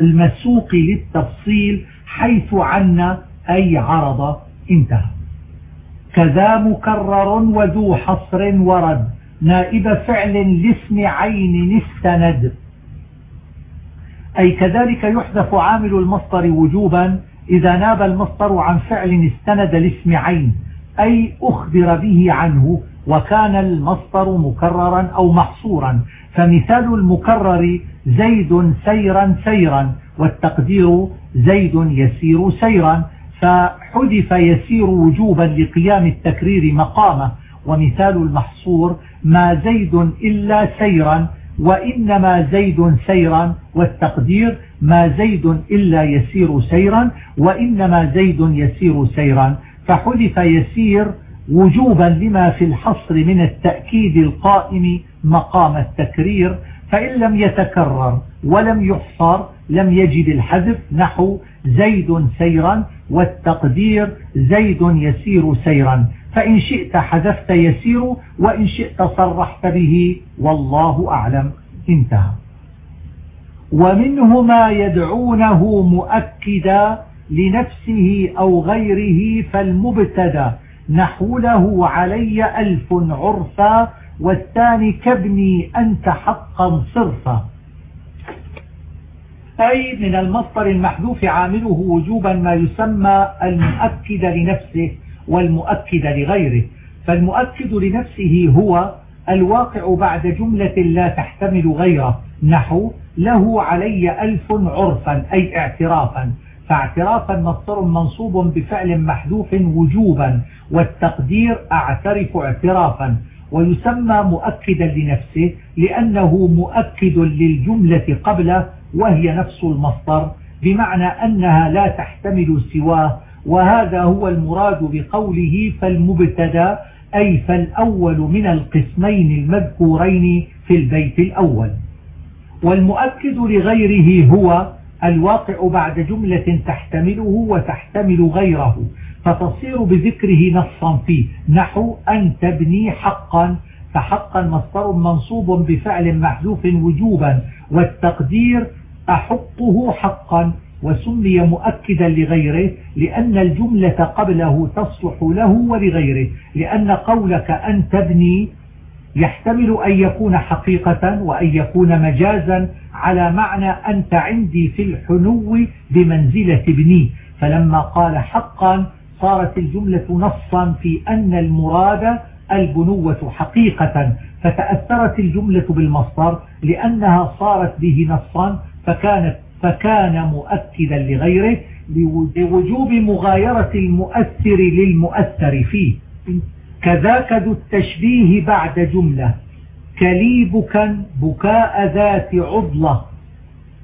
المسوق للتفصيل حيث عنا أي عرض انتهى. كذا مكرر وذو حصر ورد نائب فعل لاسم عين استند. أي كذلك يحذف عامل المصدر وجوبا إذا ناب المصدر عن فعل استند لاسم عين أي أخبر به عنه وكان المصدر مكررا أو محصورا. فمثال المكرر زيد سيرا سيرا والتقدير زيد يسير سيرا. فحذف يسير وجوبا لقيام التكرير مقامه. ومثال المحصور ما زيد إلا سيرا وإنما زيد سيرا والتقدير ما زيد إلا يسير سيرا وإنما زيد يسير سيرا فحذف يسير وجوبا لما في الحصر من التأكيد القائم مقام التكرير فإن لم يتكرر ولم يحصر لم يجد الحذف نحو زيد سيرا والتقدير زيد يسير سيرا فإن شئت حذفت يسير وإن شئت صرحت به والله أعلم. انتهى. ومنه ما يدعونه مؤكدا لنفسه أو غيره فالمبتدا. نحو له علي ألف عرفا والثاني كابني أنت حقا صرفا. أي من المصدر المحذوف عامله وجوبا ما يسمى المؤكد لنفسه. والمؤكد لغيره فالمؤكد لنفسه هو الواقع بعد جملة لا تحتمل غيره. نحو له علي ألف عرفا أي اعترافا. فاعترافا مصدر منصوب بفعل محذوف وجوبا والتقدير أعترف اعترافا. ويسمى مؤكدا لنفسه لأنه مؤكد للجملة قبله وهي نفس المصدر بمعنى أنها لا تحتمل سواه وهذا هو المراد بقوله فالمبتدا أي فالأول من القسمين المذكورين في البيت الأول. والمؤكد لغيره هو الواقع بعد جملة تحتمله وتحتمل غيره فتصير بذكره نصا فيه. نحو أن تبني حقا فحقا مصدر منصوب بفعل محذوف وجوبا والتقدير أحقه حقا. وسمي مؤكدا لغيره لأن الجملة قبله تصلح له ولغيره. لأن قولك أن تبني يحتمل أن يكون حقيقة وأن يكون مجازا على معنى أنت عندي في الحنو بمنزلة ابني. فلما قال حقا صارت الجملة نصا في أن المراد البنوة حقيقة. فتأثرت الجملة بالمصدر لأنها صارت به نصا فكانت فكان مؤكدا لغيره لوجوب مغايرة المؤثر للمؤثر فيه. كذاك ذو التشبيه بعد جملة. كليبكا بكاء ذات عضلة.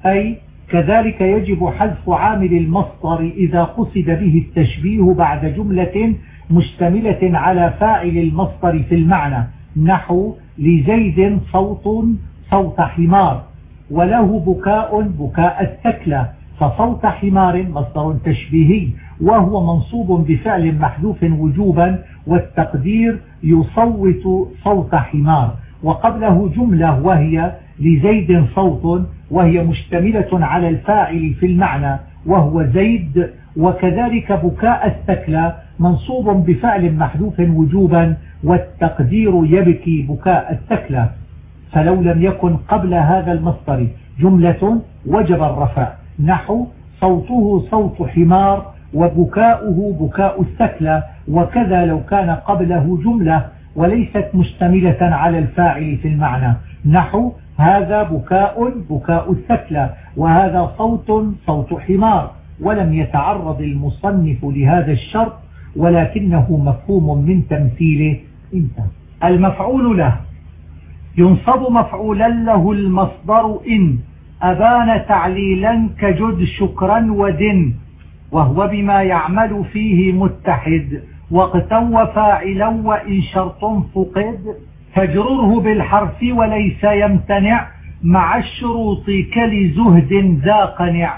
أي كذلك يجب حذف عامل المصدر إذا قصد به التشبيه بعد جملة مشتملة على فاعل المصدر في المعنى. نحو لزيد صوت صوت حمار. وله بكاء بكاء الثكلى فصوت حمار مصدر تشبيهي وهو منصوب بفعل محذوف وجوبا والتقدير يصوت صوت حمار. وقبله جملة وهي لزيد صوت وهي مشتملة على الفاعل في المعنى وهو زيد. وكذلك بكاء الثكلى منصوب بفعل محذوف وجوبا والتقدير يبكي بكاء الثكلى فلو لم يكن قبل هذا المصدر جملة وجب الرفع. نحو صوته صوت حمار وبكاؤه بكاء الثكلى وكذا لو كان قبله جملة وليست مشتملة على الفاعل في المعنى. نحو هذا بكاء بكاء الثكلى وهذا صوت صوت حمار. ولم يتعرض المصنف لهذا الشرط ولكنه مفهوم من تمثيله. انتهى. المفعول له. ينصب مفعولا له المصدر إن. أبان تعليلا كجد شكرا ودن. وهو بما يعمل فيه متحد. وقتا وفاعلا وإن شرط فقد. فاجرره بالحرف وليس يمتنع. مع الشروط كلزهد ذا قنع.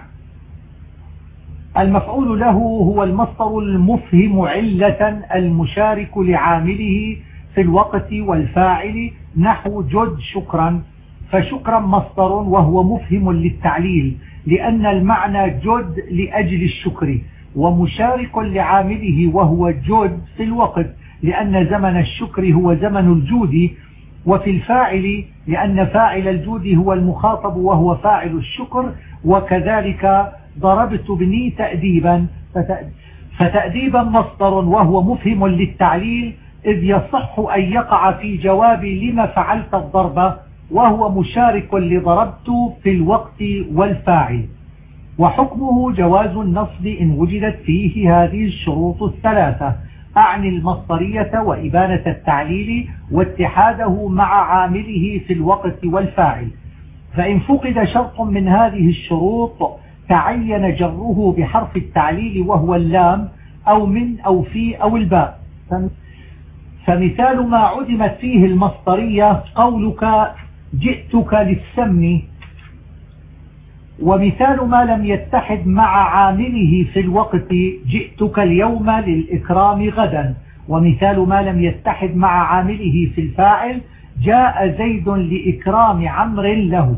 المفعول له هو المصدر المفهم علة المشارك لعامله في الوقت والفاعل نحو جد شكرا فشكرا مصدر وهو مفهم للتعليل لأن المعنى جد لأجل الشكر ومشارك لعامله وهو جد في الوقت لأن زمن الشكر هو زمن الجود وفي الفاعل لأن فاعل الجود هو المخاطب وهو فاعل الشكر وكذلك ضربت بني تأديبا فتأديبا مصدر وهو مفهم للتعليل إذ يصح أن يقع في جواب لما فعلت الضربة وهو مشارك لضربت في الوقت والفاعل. وحكمه جواز النصب إن وجدت فيه هذه الشروط الثلاثة أعني المصدرية وإبانة التعليل واتحاده مع عامله في الوقت والفاعل. فإن فقد شرط من هذه الشروط تعين جره بحرف التعليل وهو اللام أو من أو في أو الباء. فمثال ما عدمت فيه المصدرية قولك جئتك للسمن ومثال ما لم يتحد مع عامله في الوقت جئتك اليوم للإكرام غدا ومثال ما لم يتحد مع عامله في الفاعل جاء زيد لإكرام عمر له.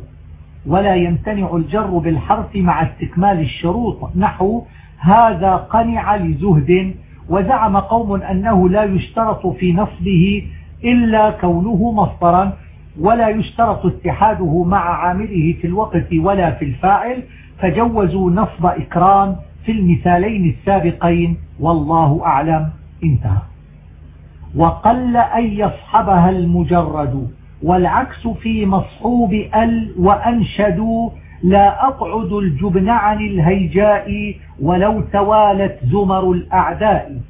ولا يمتنع الجر بالحرف مع استكمال الشروط نحو هذا قنع لزهد وزعم قوم أنه لا يشترط في نصبه إلا كونه مصدرا ولا يشترط اتحاده مع عامله في الوقت ولا في الفاعل فجوزوا نصب إكرام في المثالين السابقين والله أعلم. انتهى. وقل أن يصحبها المجرد والعكس في مصحوب ال وأنشدوا لا أقعد الجبن عن الهيجاء ولو توالت زمر الأعداء.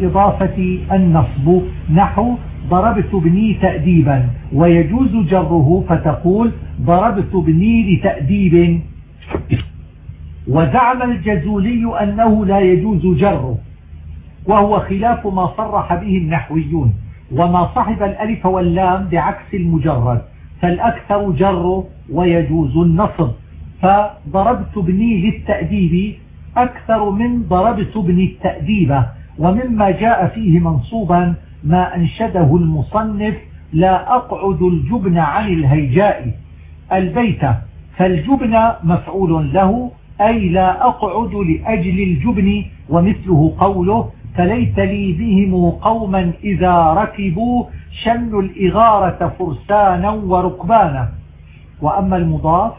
إضافة النصب نحو ضربت ابني تأديبا ويجوز جره فتقول ضربت ابني لتأديب. وزعم الجزولي أنه لا يجوز جره وهو خلاف ما صرح به النحويون وما صحب الألف واللام بعكس المجرد. فالأكثر جر ويجوز النصب. فضربت ابني للتأديب أكثر من ضربت ابني التأديب ومما جاء فيه منصوبا ما أنشده المصنف لا أقعد الجبن عن الهيجاء. البيت فالجبن مفعول له أي لا أقعد لأجل الجبن ومثله قوله فليت لي بهم قوما إذا ركبوا شنوا الإغارة فرسانا وركبانا؟ وأما المضاف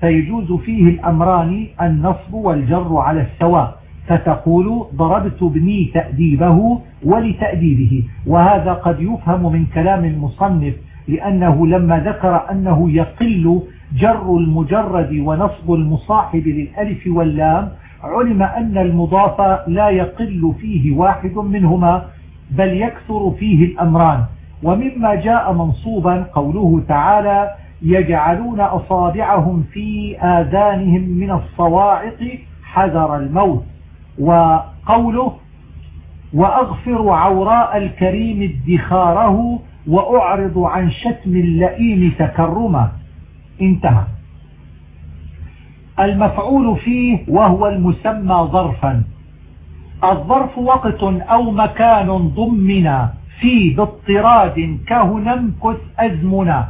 فيجوز فيه الأمران النصب والجر على السواء فتقول ضربت ابني تأديبه ولتأديبه وهذا قد يفهم من كلام المصنف لأنه لما ذكر أنه يقل جر المجرد ونصب المصاحب للألف واللام علم أن المضاف لا يقل فيه واحد منهما بل يكثر فيه الأمران. ومما جاء منصوبا قوله تعالى يجعلون أصابعهم في آذانهم من الصواعق حذر الموت. وقوله وأغفر عوراء الكريم ادخاره وأعرض عن شتم اللئيم تكرما انتهى. المفعول فيه وهو المسمى ظرفا. الظرف وقت أو مكان ضمن في باضطراد كهنا امكث أزمنا.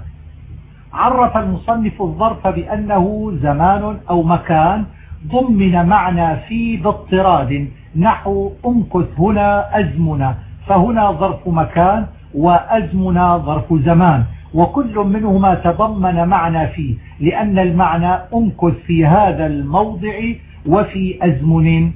عرف المصنف الظرف بأنه زمان أو مكان ضمن معنى في باضطراد نحو امكث هنا أزمنا. فهنا ظرف مكان وأزمنا ظرف زمان. وكل منهما تضمن معنى فيه لأن المعنى امكث في هذا الموضع وفي أزمن.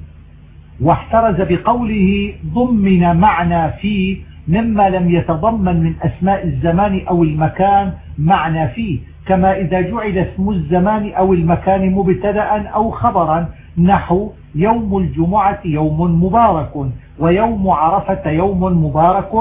واحترز بقوله ضمن معنى فيه مما لم يتضمن من أسماء الزمان أو المكان معنى فيه. كما إذا جعل اسم الزمان أو المكان مبتدأ أو خبرا نحو يوم الجمعة يوم مبارك ويوم عرفة يوم مبارك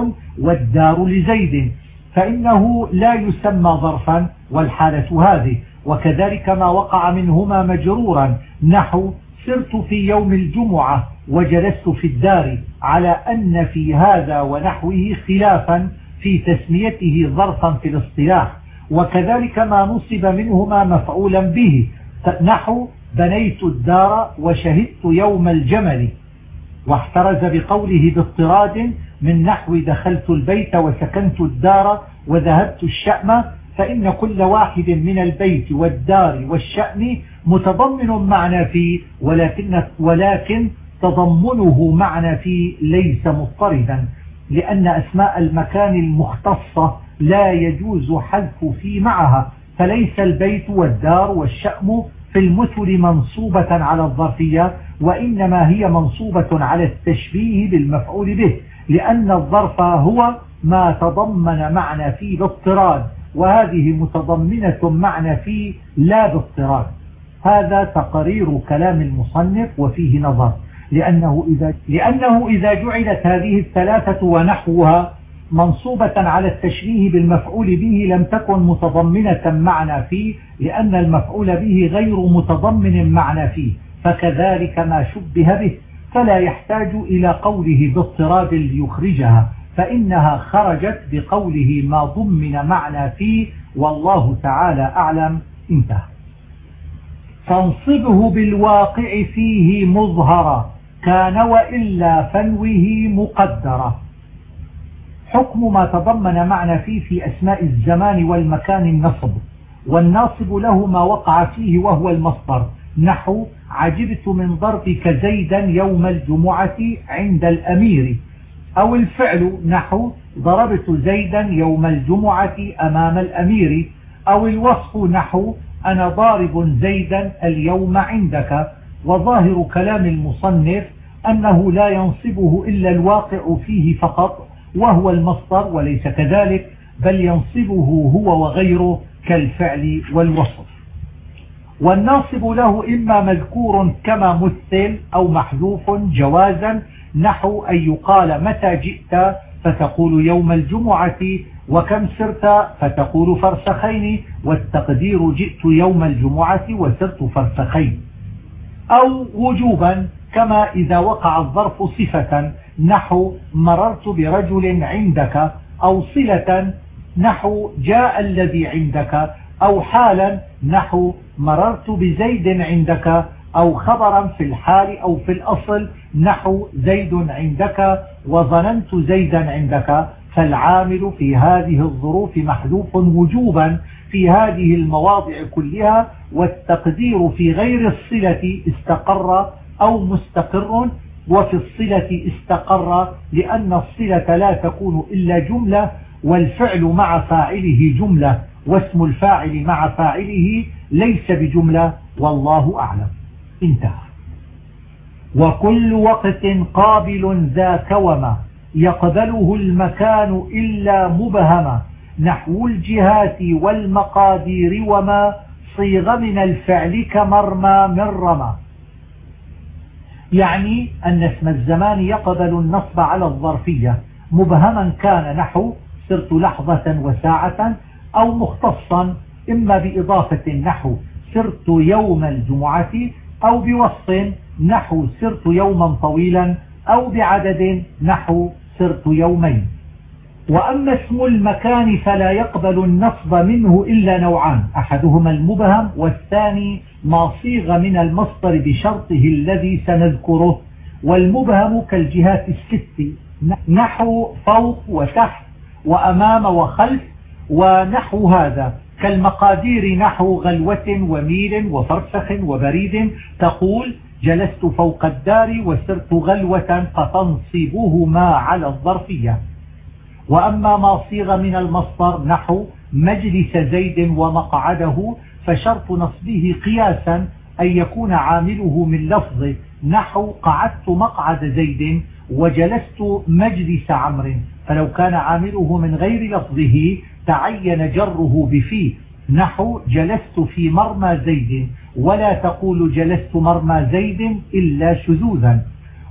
والدار لزيد. فإنه لا يسمى ظرفا والحالة هذه. وكذلك ما وقع منهما مجرورا نحو سرت في يوم الجمعة وجلست في الدار على أن في هذا ونحوه خلافا في تسميته ظرفا في الاصطلاح وكذلك ما نصب منهما مفعولا به. نحو بنيت الدار وشهدت يوم الجمل. واحترز بقوله باضطراد من نحو دخلت البيت وسكنت الدار وذهبت الشأم. فإن كل واحد من البيت والدار والشأن متضمن معنى فيه ولكن, ولكن تضمنه معنى فيه ليس مضطردا لأن أسماء المكان المختصة لا يجوز حذف في معها فليس البيت والدار والشأم في المثل منصوبة على الظرفية وإنما هي منصوبة على التشبيه بالمفعول به لأن الظرف هو ما تضمن معنى فيه باضطراد. وهذه متضمنة معنى فيه لا باضطراد هذا تقرير كلام المصنف وفيه نظر. لأنه إذا, لأنه إذا جعلت هذه الثلاثة ونحوها منصوبة على التشبيه بالمفعول به لم تكن متضمنة معنى فيه لأن المفعول به غير متضمن معنى فيه. فكذلك ما شبه به. فلا يحتاج إلى قوله باضطراد ليخرجها. فإنها خرجت بقوله ما ضمن معنى فيه والله تعالى أعلم. انتهى. فانصبه بالواقع فيه مظهرا كان وإلا فنوه مقدرا حكم ما تضمن معنى فيه في أسماء الزمان والمكان النصب والناصب له ما وقع فيه وهو المصدر. نحو عجبت من ضربك زيدا يوم الجمعة عند الأمير. أو الفعل نحو ضربت زيدا يوم الجمعة أمام الأمير أو الوصف نحو أنا ضارب زيدا اليوم عندك. وظاهر كلام المصنف أنه لا ينصبه إلا الواقع فيه فقط وهو المصدر وليس كذلك بل ينصبه هو وغيره كالفعل والوصف. والناصب له إما مذكور كما مثل أو محذوف جوازا نحو أن يقال متى جئت فتقول يوم الجمعة وكم سرت فتقول فرسخين والتقدير جئت يوم الجمعة وسرت فرسخين. أو وجوبا كما إذا وقع الظرف صفة نحو مررت برجل عندك أو صلة نحو جاء الذي عندك أو حالا نحو مررت بزيد عندك أو خبرا في الحال أو في الأصل نحو زيد عندك وظننت زيدا عندك فالعامل في هذه الظروف محذوف وجوبا في هذه المواضع كلها والتقدير في غير الصلة استقر أو مستقر وفي الصلة استقر لأن الصلة لا تكون إلا جملة والفعل مع فاعله جملة واسم الفاعل مع فاعله ليس بجملة والله أعلم. انتهى. وكل وقت قابل ذاك وما يقبله المكان إلا مبهما نحو الجهات والمقادير وما صيغ من الفعل كمرمى من رمى. يعني أن اسم الزمان يقبل النصب على الظرفية. مبهما كان نحو صرت لحظة وساعة أو مختصا. إما بإضافة نحو سرت يوم الجمعة أو بوصف نحو سرت يوما طويلا أو بعدد نحو سرت يومين. وأما اسم المكان فلا يقبل النصب منه إلا نوعان أحدهما المبهم والثاني ما صيغ من المصدر بشرطه الذي سنذكره والمبهم كالجهات الست نحو فوق وتحت وأمام وخلف ونحو هذا. كالمقادير نحو غلوة وميل وفرسخ وبريد تقول جلست فوق الدار وسرت غلوة فتنصبهما على الظرفية. وأما ما صيغ من المصدر نحو مجلس زيد ومقعده فشرط نصبه قياسا أن يكون عامله من لفظه نحو قعدت مقعد زيد وجلست مجلس عمرو. فلو كان عامله من غير لفظه تعين جره بفيه. نحو جلست في مرمى زيد ولا تقول جلست مرمى زيد إلا شذوذا.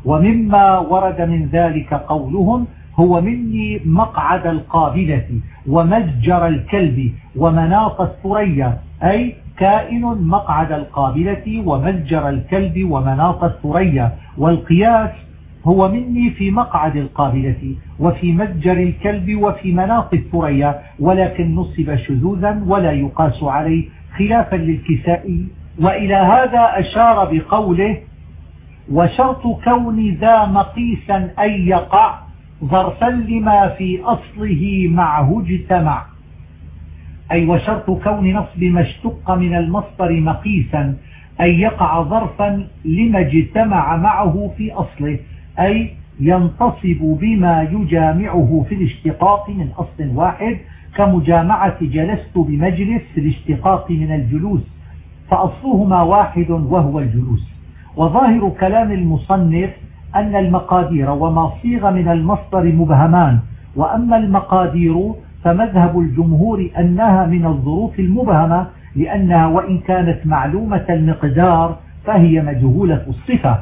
ومما ورد من ذلك قولهم هو مني مقعد القابلة ومزجر الكلب ومناط الثريا أي كائن مقعد القابلة ومزجر الكلب ومناط الثريا. والقياس هو مني في مقعد القابلة وفي مزجر الكلب وفي مناط الثريا ولكن نصب شذوذا ولا يقاس عليه خلافا للكسائي وإلى هذا أشار بقوله وشرط كون ذا مقيسا أن يقع ظرفا لما في أصله معه اجتمع أي وشرط كون نصب ما اشتق من المصدر مقيسا أن يقع ظرفا لما اجتمع معه في أصله. أي ينتصب بما يجامعه في الاشتقاق من أصل واحد. كمجامعة جلست بمجلس في الاشتقاق من الجلوس فأصلهما واحد وهو الجلوس. وظاهر كلام المصنف أن المقادير وما صيغ من المصدر مبهمان وأما المقادير فمذهب الجمهور أنها من الظروف المبهمة لأنها وإن كانت معلومة المقدار فهي مجهولة الصفة.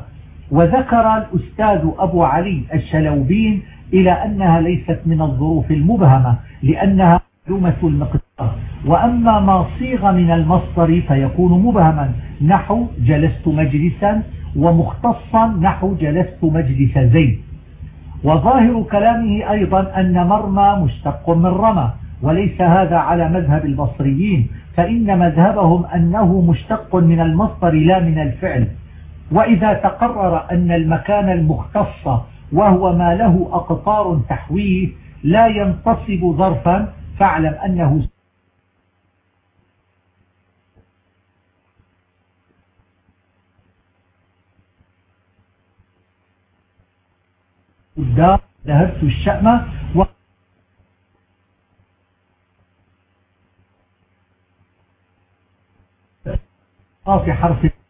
وذكر الأستاذ أبو علي الشلوبين إلى أنها ليست من الظروف المبهمة لأنها معلومة المقدار. وأما ما صيغ من المصدر فيكون مبهما. نحو جلست مجلسا ومختصا نحو جلست مجلس زيد. وظاهر كلامه أيضا أن مرمى مشتق من رمى وليس هذا على مذهب البصريين فإن مذهبهم أنه مشتق من المصدر لا من الفعل. وإذا تقرر أن المكان المختص وهو ما له أقطار تحويه لا ينتصب ظرفا فاعلم أنه ذهبت الشأمة و في حرف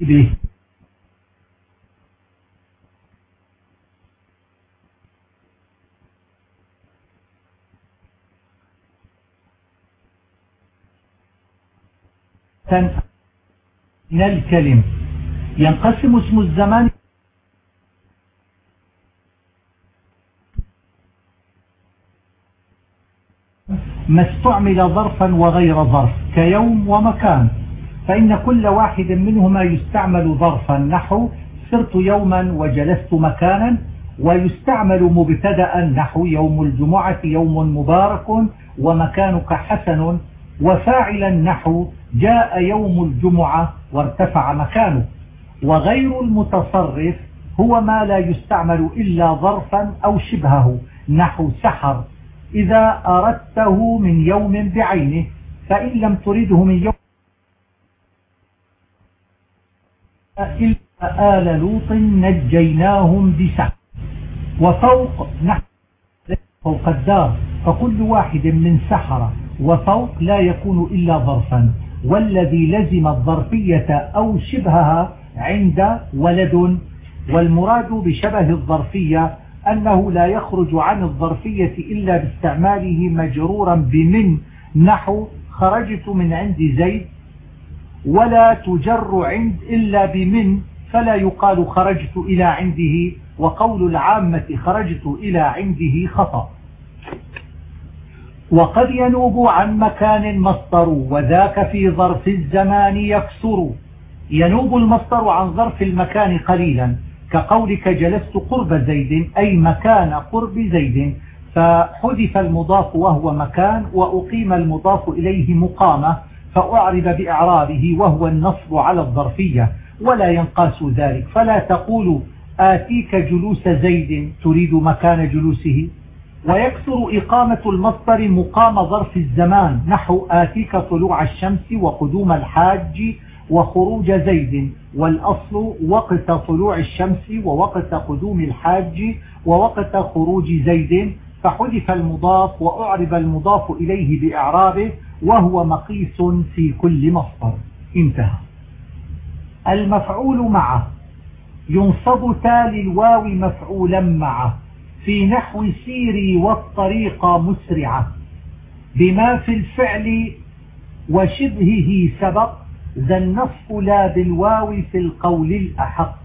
به من الكلم. ينقسم اسم الزمان ما استعمل ظرفا وغير ظرف كيوم ومكان. فإن كل واحد منهما يستعمل ظرفا نحو سرت يوما وجلست مكانا ويستعمل مبتدأ نحو يوم الجمعة يوم مبارك ومكانك حسن وفاعلا نحو جاء يوم الجمعة وارتفع مكانه. وغير المتصرف هو ما لا يستعمل إلا ظرفا أو شبهه نحو سحر. إذا أردته من يوم بعينه فإن لم تريده من يوم إلا آل لوط نجيناهم بسحر وفوق نحو فوق الدار فكل واحد من سحر وفوق لا يكون إلا ظرفا. والذي لزم الظرفية أو شبهها عند ولد والمراد بشبه الظرفية أنه لا يخرج عن الظرفية إلا باستعماله مجرورا بمن. نحو خرجت من عند زيد ولا تجر عند إلا بمن فلا يقال خرجت إلى عنده وقول العامة خرجت إلى عنده خطأ. وقد ينوب عن مكان مصدر وذاك في ظرف الزمان يكسر. ينوب المصدر عن ظرف المكان قليلا كقولك جلست قرب زيد أي مكان قرب زيد فحذف المضاف وهو مكان وأقيم المضاف إليه مقامة. فأعرب بإعرابه وهو النصب على الظرفية ولا ينقاس ذلك. فلا تقول آتيك جلوس زيد تريد مكان جلوسه. ويكثر إقامة المصدر مقام ظرف الزمان نحو آتيك طلوع الشمس وقدوم الحاج وخروج زيد. والأصل وقت طلوع الشمس ووقت قدوم الحاج ووقت خروج زيد. فحذف المضاف وأعرب المضاف إليه بإعرابه وهو مقيس في كل مصدر. انتهى. المفعول معه. ينصب تالي الواو مفعولا معه. في نحو سيري والطريق مسرعة. بما في الفعل وشبهه سبق ذا النصب لا بالواو في القول الأحق.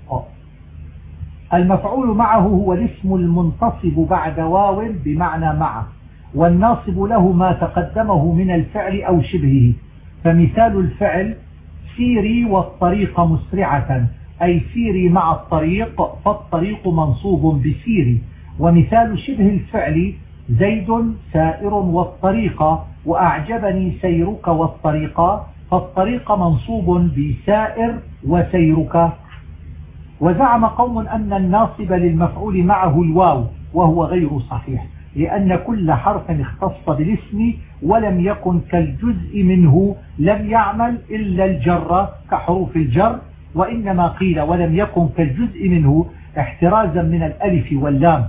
المفعول معه هو الاسم المنتصب بعد واو بمعنى معه والناصب له ما تقدمه من الفعل أو شبهه. فمثال الفعل سيري والطريق مسرعة أي سيري مع الطريق فالطريق منصوب بسيري. ومثال شبه الفعل زيد سائر والطريق وأعجبني سيرك والطريق فالطريق منصوب بسائر وسيرك. وزعم قوم أن الناصب للمفعول معه الواو وهو غير صحيح لأن كل حرف اختص بالاسم ولم يكن كالجزء منه لم يعمل إلا الجر كحروف الجر وإنما قيل ولم يكن كالجزء منه احترازا من الألف واللام.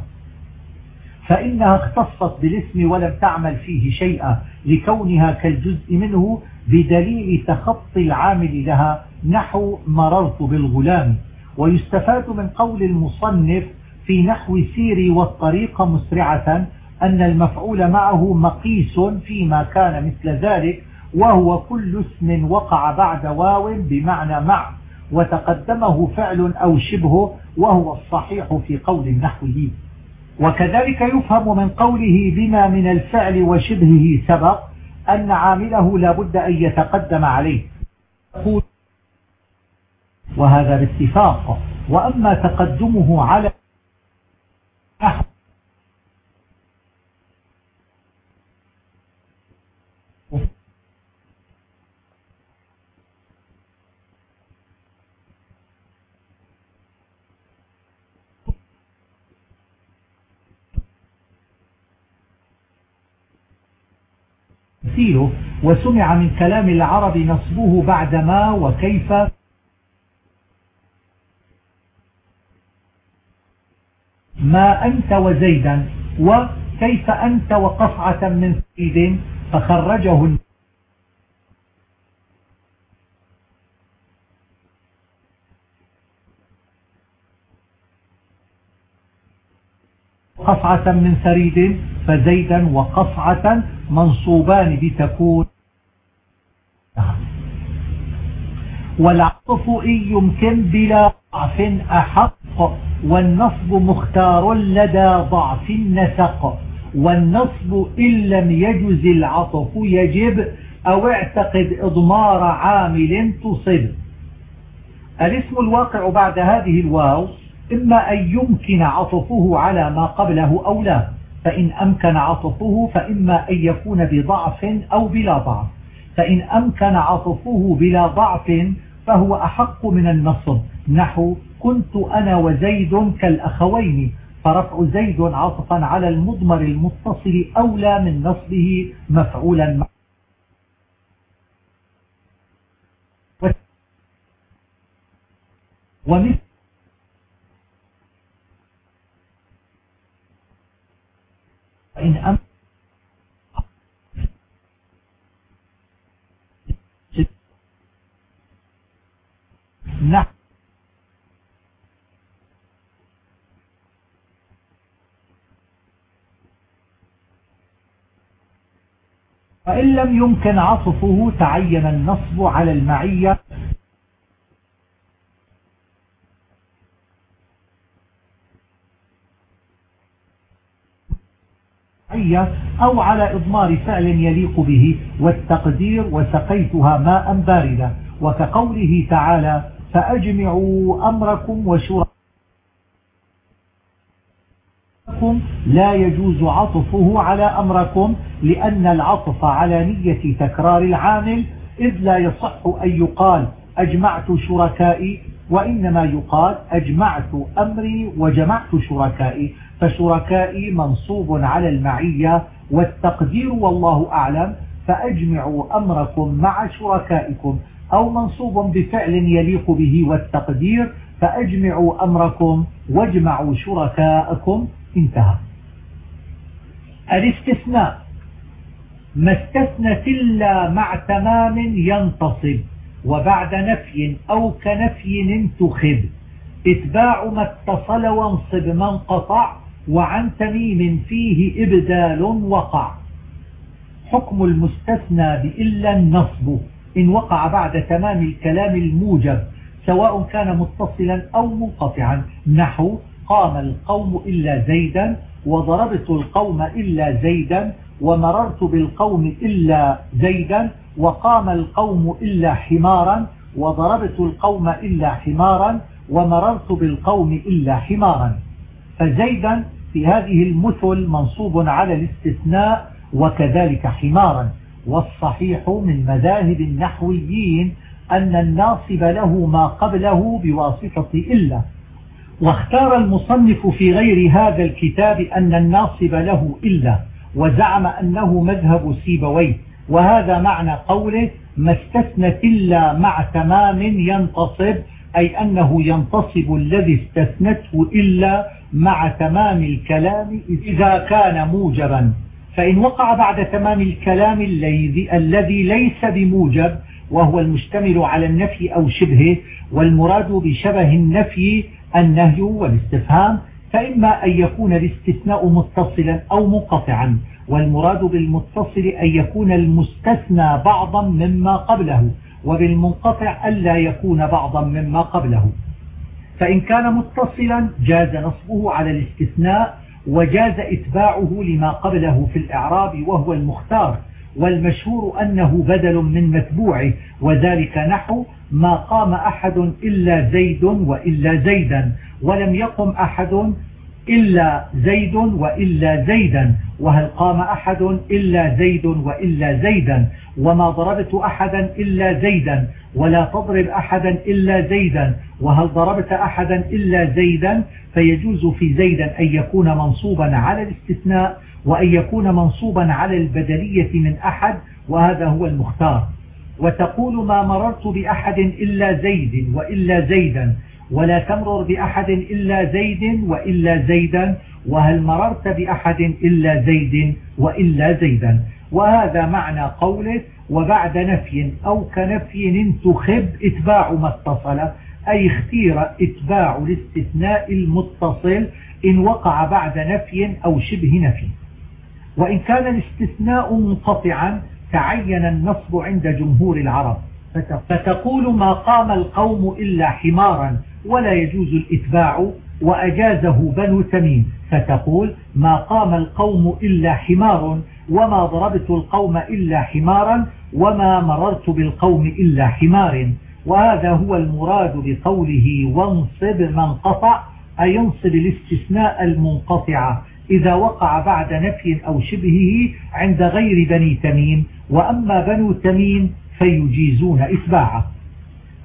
فإنها اختصت بالاسم ولم تعمل فيه شيئا لكونها كالجزء منه بدليل تخطي العامل لها نحو مررت بالغلام. ويستفاد من قول المصنف في نحو سيري والطريق مسرعة أن المفعول معه مقيس فيما كان مثل ذلك وهو كل اسم وقع بعد واو بمعنى مع وتقدمه فعل أو شبهه وهو الصحيح في قول النحوي. وكذلك يفهم من قوله بما من الفعل وشبهه سبق أن عامله لا بد أن يتقدم عليه. وهذا باتفاق وأما تقدمه على تمثيله وسمع من كلام العرب نصبه بعد ما وكيف ما أنت وزيدا وكيف أنت وقصعة من سيد فخرجه قصعة من ثريد فزيدا وقصعة منصوبان بتكون والعطف إن يمكن بلا ضعف أحق والنصب مختار لدى ضعف النسق والنصب إن لم يجز العطف يجب أو اعتقد إضمار عامل تصب. الاسم الواقع بعد هذه الواو إما أن يمكن عطفه على ما قبله أو لا. فإن أمكن عطفه فإما أن يكون بضعف أو بلا ضعف. فإن أمكن عطفه بلا ضعف فهو أحق من النصب. نحو كنت أنا وزيد كالأخوين فرفع زيد عطفا على المضمر المتصل أولى من نصبه مفعولا ومثل إن أم نعم. فإن لم يمكن عطفه تعين النصب على المعية. أو على إضمار فعل يليق به والتقدير وسقيتها ماء باردا وكقوله تعالى فأجمعوا أمركم وشركم لا يجوز عطفه على أمركم لأن العطف على نية تكرار العامل إذ لا يصح أن يقال أجمعت شركائي وإنما يقال أجمعت أمري وجمعت شركائي فشركائي منصوب على المعية والتقدير والله أعلم فأجمعوا أمركم مع شركائكم أو منصوب بفعل يليق به والتقدير فأجمعوا أمركم واجمعوا شركاءكم. انتهى. الاستثناء. ما استثنت إلا مع تمام ينتصب وبعد نفي أو كنفي انتخب. إتباع ما اتصل وانصب من قطع وعن تميم فيه إبدال وقع. حكم المستثنى بإلا النصب. إن وقع بعد تمام الكلام الموجب سواء كان متصلا أو منقطعا نحو قام القوم إلا زيدا وضربت القوم إلا زيدا ومررت بالقوم إلا زيدا وقام القوم إلا حمارا وضربت القوم إلا حمارا ومررت بالقوم إلا حمارا. فزيدا في هذه المثل منصوب على الاستثناء وكذلك حمارا. والصحيح من مذاهب النحويين أن الناصب له ما قبله بواسطة إلا. واختار المصنف في غير هذا الكتاب أن الناصب له إلا وزعم أنه مذهب سيبويه. وهذا معنى قوله ما استثنت إلا مع تمام ينتصب أي أنه ينتصب الذي استثنته إلا مع تمام الكلام إذا كان موجبا. فإن وقع بعد تمام الكلام الذي ليس بموجب وهو المشتمل على النفي أو شبهه والمراد بشبه النفي النهي والاستفهام فإما أن يكون الاستثناء متصلا أو منقطعا والمراد بالمتصل أن يكون المستثنى بعضا مما قبله وبالمنقطع ألا يكون بعضا مما قبله. فإن كان متصلا جاز نصبه على الاستثناء وجاز إتباعه لما قبله في الإعراب وهو المختار والمشهور أنه بدل من متبوعه وذلك نحو ما قام أحد إلا زيد وإلا زيدا ولم يقم أحد إلا زيد وإلا زيدا. وهل قام أحد إلا زيد وإلا زيدا؟ وما ضربت أحدا إلا زيدا. ولا تضرب أحدا إلا زيدا. وهل ضربت أحدا إلا زيدا؟ فيجوز في زيدا أن يكون منصوبا على الاستثناء وأن يكون منصوبا على البدلية من أحد وهذا هو المختار. وتقول ما مررت بأحد إلا زيد وإلا زيدا. ولا تمرر بأحد إلا زيد وإلا زيدا وهل مررت بأحد إلا زيد وإلا زيدا؟ وهذا معنى قوله وبعد نفي أو كنفي انتخب إتباع ما اتصل أي اختير إتباع الاستثناء المتصل إن وقع بعد نفي أو شبه نفي. وإن كان الاستثناء منقطعا تعين النصب عند جمهور العرب فتقول ما قام القوم إلا حمارا ولا يجوز الإتباع وأجازه بنو تميم. فتقول ما قام القوم إلا حمار وما ضربت القوم إلا حمارا وما مررت بالقوم إلا حمار. وهذا هو المراد بقوله وانصب من قطع أي ينصب الاستثناء المنقطع. إذا وقع بعد نفي أو شبهه عند غير بني تميم وأما بنو تميم فيجيزون إتباعه.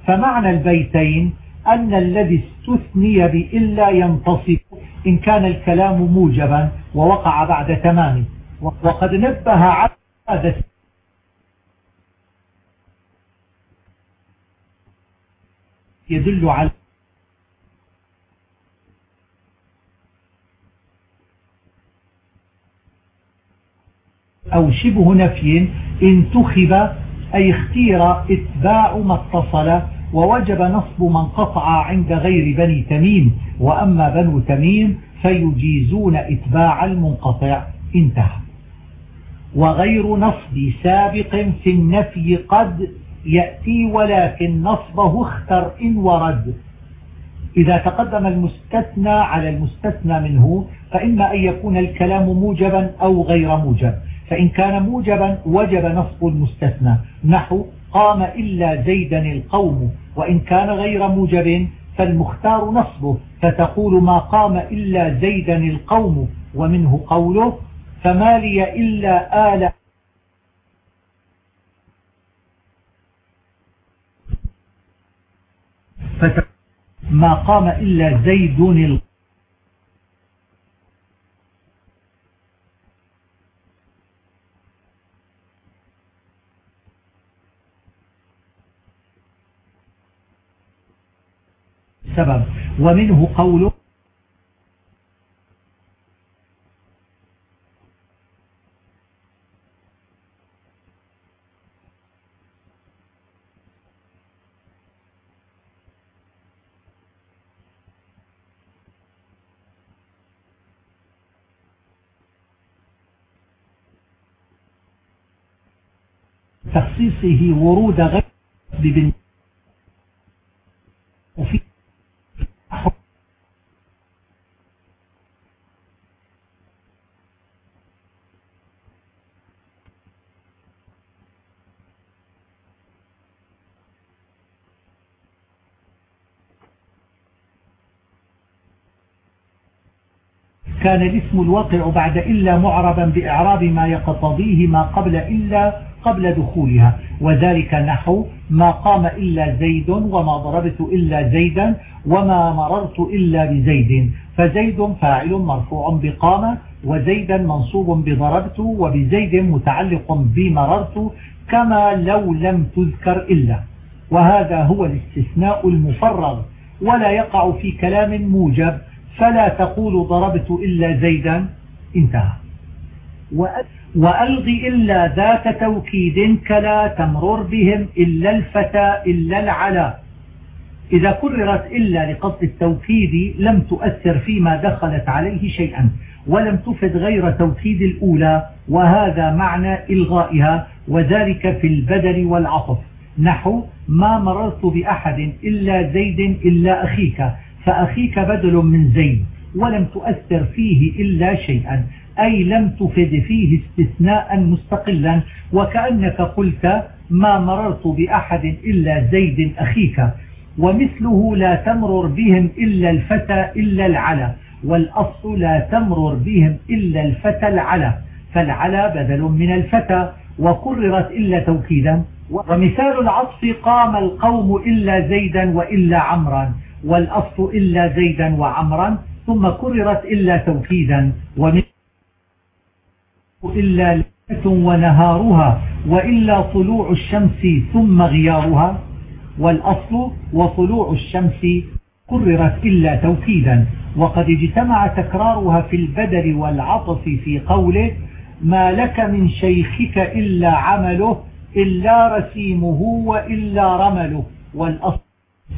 فمعنى البيتين أن الذي استثني بإلا ينتصب. إن كان الكلام موجبا ووقع بعد تمامه وقد نبه على هذا يدل على أو شبه نفي انتخب أي اختير إتباع ما اتصل ووجب نصب من قطع عند غير بني تميم وأما بنو تميم فيجيزون إتباع المنقطع. انتهى. وغير نصب سابق في النفي قد يأتي ولكن نصبه اختر إن ورد. إذا تقدم المستثنى على المستثنى منه فإما أن يكون الكلام موجبا أو غير موجب. فإن كان موجبا وجب نصب المستثنى. نحو قام إلا زيدا القوم وإن كان غير موجب فالمختار نصبه فتقول ما قام إلا زيدا القوم ومنه قوله فما لي إلا آل ما قام إلا زيد القوم. سبب. ومنه قوله تخصيصه ورود غير وفي كان الاسم الواقع بعد إلا معربا بإعراب ما يقتضيه ما قبل إلا قبل دخولها. وذلك نحو ما قام إلا زيد وما ضربت إلا زيدا وما مررت إلا بزيد. فزيد فاعل مرفوع بقام وزيدا منصوب بضربت وبزيد متعلق بمررت كما لو لم تذكر إلا. وهذا هو الاستثناء المفرغ. ولا يقع في كلام موجب فلا تقول ضربت إلا زيدا انتهى. وألغ إلا ذات توكيد كلا تمرر بهم إلا الفتى إلا العلا. إذا كررت إلا لقصد التوكيد لم تؤثر فيما دخلت عليه شيئا ولم تفد غير توكيد الأولى وهذا معنى إلغائها وذلك في البدل والعطف نحو ما مررت بأحد إلا زيد إلا أخيك. فأخيك بدل من زيد ولم تؤثر فيه إلا شيئا أي لم تفد فيه استثناء مستقلا وكأنك قلت ما مررت بأحد إلا زيد أخيك ومثله لا تمرر بهم إلا الفتى إلا العلا والأصل لا تمرر بهم إلا الفتى العلا فالعلا بدل من الفتى وكررت إلا توكيدا ومثال العطف قام القوم إلا زيدا وإلا عمرا. والأصل إلا زيدا وعمرا ثم كررت إلا توكيدا ومن إلا ليلة ونهارها وإلا طلوع الشمس ثم غيارها. والأصل وطلوع الشمس كررت إلا توكيدا. وقد اجتمع تكرارها في البدل والعطف في قوله ما لك من شيخك إلا عمله إلا رسيمه وإلا رمله. والأصل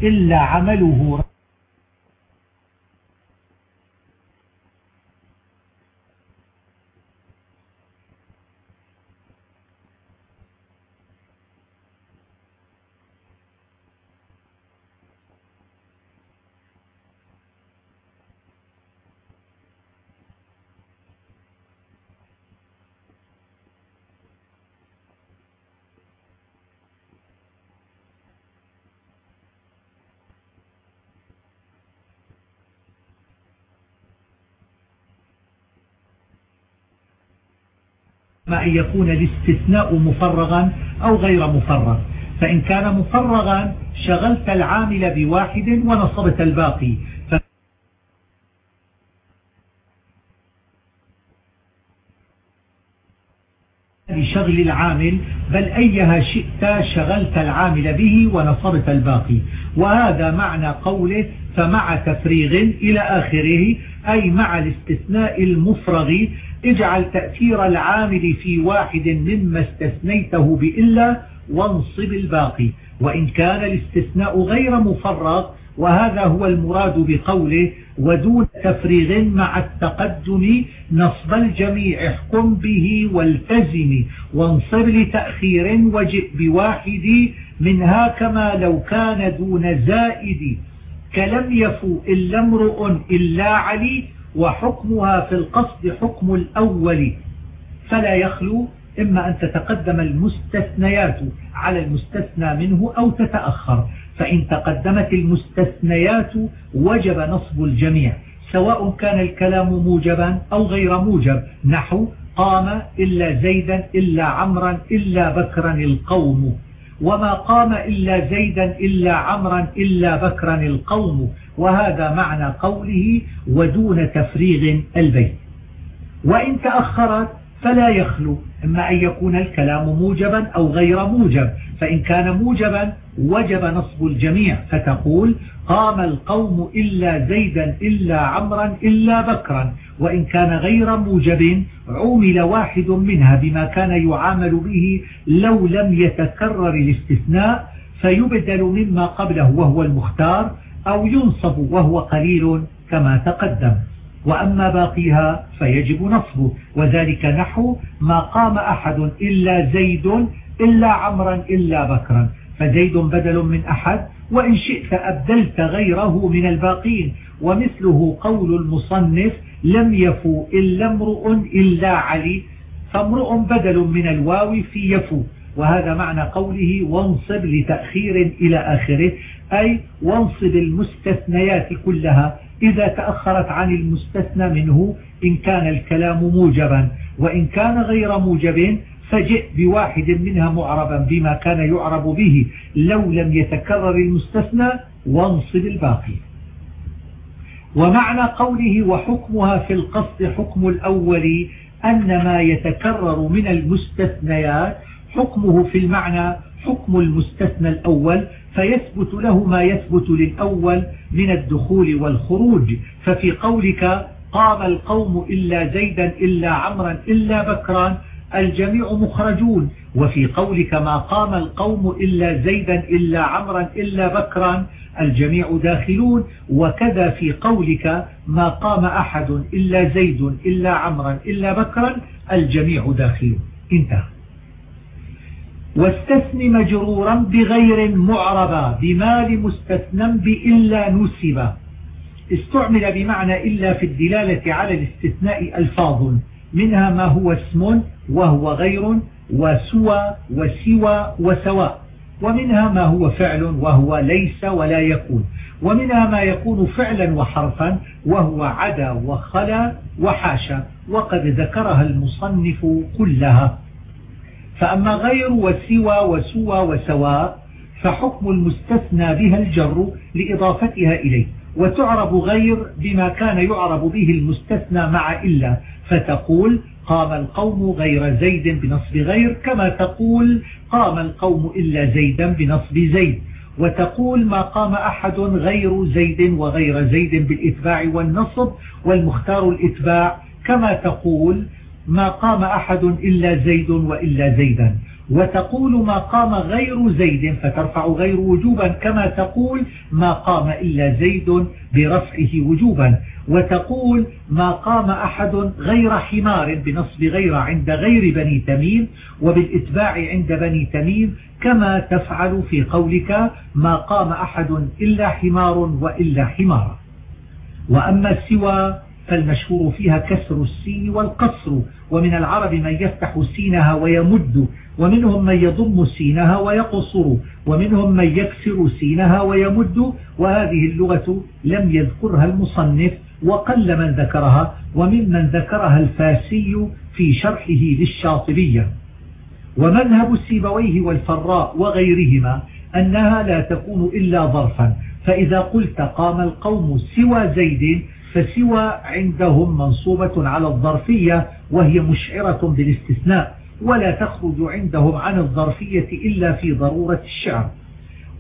إلا عمله أن يكون الاستثناء مفرغا أو غير مفرغ. فإن كان مفرغا شغلت العامل بواحد ونصبت الباقي. بشغل العامل بل أيها شئت شغلت العامل به ونصبت الباقي. وهذا معنى قوله فمع تفريغ إلى آخره أي مع الاستثناء المفرغ. اجعل تأثير العامل في واحد مما استثنيته بإلا وانصب الباقي. وإن كان الاستثناء غير مفرغ وهذا هو المراد بقوله ودون تفريغ مع التقدم نصب الجميع احكم به والتزم وانصر لتأخير وجئ بواحد منها كما لو كان دون زائد. كلم يفو إلا امرؤ إلا علي وحكمها في القصد حكم الأول. فلا يخلو إما أن تتقدم المستثنيات على المستثنى منه أو تتأخر. فإن تقدمت المستثنيات وجب نصب الجميع سواء كان الكلام موجبا أو غير موجب. نحو قام إلا زيدا إلا عمرا إلا بكرا القوم. وما قام إلا زيدا إلا عمرا إلا بكرا القوم. وهذا معنى قوله ودون تفريغ البيت. وإن تأخرت فلا يخلو إما أن يكون الكلام موجبا أو غير موجب. فإن كان موجبا وجب نصب الجميع. فتقول قام القوم إلا زيدا إلا عمرا إلا بكرا. وإن كان غير موجب عمل واحد منها بما كان يعامل به لو لم يتكرر الاستثناء. فيبدل مما قبله وهو المختار أو ينصب وهو قليل كما تقدم. وأما باقيها فيجب نصبه. وذلك نحو ما قام أحد إلا زيد إلا عمرا إلا بكرا. فزيد بدل من أحد وإن شئت أبدلت غيره من الباقين. ومثله قول المصنف لم يفو إلا امرؤ إلا علي. فامرؤ بدل من الواو في يفو. وهذا معنى قوله وانصب لتأخير إلى آخره. أي وانصب المستثنيات كلها. إذا تأخرت عن المستثنى منه إن كان الكلام موجبا. وإن كان غير موجب فجئ بواحد منها معربا بما كان يعرب به لو لم يتكرر المستثنى وانصب الباقي. ومعنى قوله وحكمها في القصد حكم الأول أن ما يتكرر من المستثنيات حكمه في المعنى حكم المستثنى الأول فيثبت له ما يثبت للأول من الدخول والخروج. ففي قولك قام القوم إلا زيدا إلا عمرا إلا بكرا الجميع مخرجون. وفي قولك ما قام القوم إلا زيدا إلا عمرا إلا بكرا الجميع داخلون. وكذا في قولك ما قام أحد إلا زيد إلا عمرا إلا بكرا الجميع داخلون. انتهى. واستثن مجرورا بغير معربا بمال مستثنى بإلا نسبا استعمل بمعنى إلا في الدلالة على الاستثناء ألفاظ. منها ما هو اسم وهو غير وسوى وسوى وسواء ومنها ما هو فعل وهو ليس ولا يكون. ومنها ما يكون فعلا وحرفا وهو عدا وخلا وحاشا. وقد ذكرها المصنف كلها. فأما غير وسوى وسوى وسواء فحكم المستثنى بها الجر لإضافتها إليه. وتعرب غير بما كان يعرب به المستثنى مع إلا. فتقول قام القوم غير زيد بنصب غير كما تقول قام القوم إلا زيدا بنصب زيد. وتقول ما قام أحد غير زيد وغير زيد بالإتباع والنصب والمختار الإتباع كما تقول ما قام أحد إلا زيد وإلا زيدا. وتقول ما قام غير زيد فترفع غير وجوبا كما تقول ما قام إلا زيد برفعه وجوبا. وتقول ما قام أحد غير حمار بنصب غير عند غير بني تميم وبالإتباع عند بني تميم كما تفعل في قولك ما قام أحد إلا حمار وإلا حمار. وأما سوى فالمشهور فيها كسر السين والقصر ومن العرب من يفتح سينها ويمد ومنهم من يضم سينها ويقصر ومنهم من يكسر سينها ويمد وهذه اللغة لم يذكرها المصنف وقل من ذكرها وممن ذكرها الفاسي في شرحه للشاطبية. ومذهب السيبويه والفراء وغيرهما أنها لا تكون إلا ظرفا فإذا قلت قام القوم سوى زيد فسوى عندهم منصوبة على الظرفية وهي مشعرة بالاستثناء. ولا تخرج عندهم عن الظرفية إلا في ضرورة الشعر.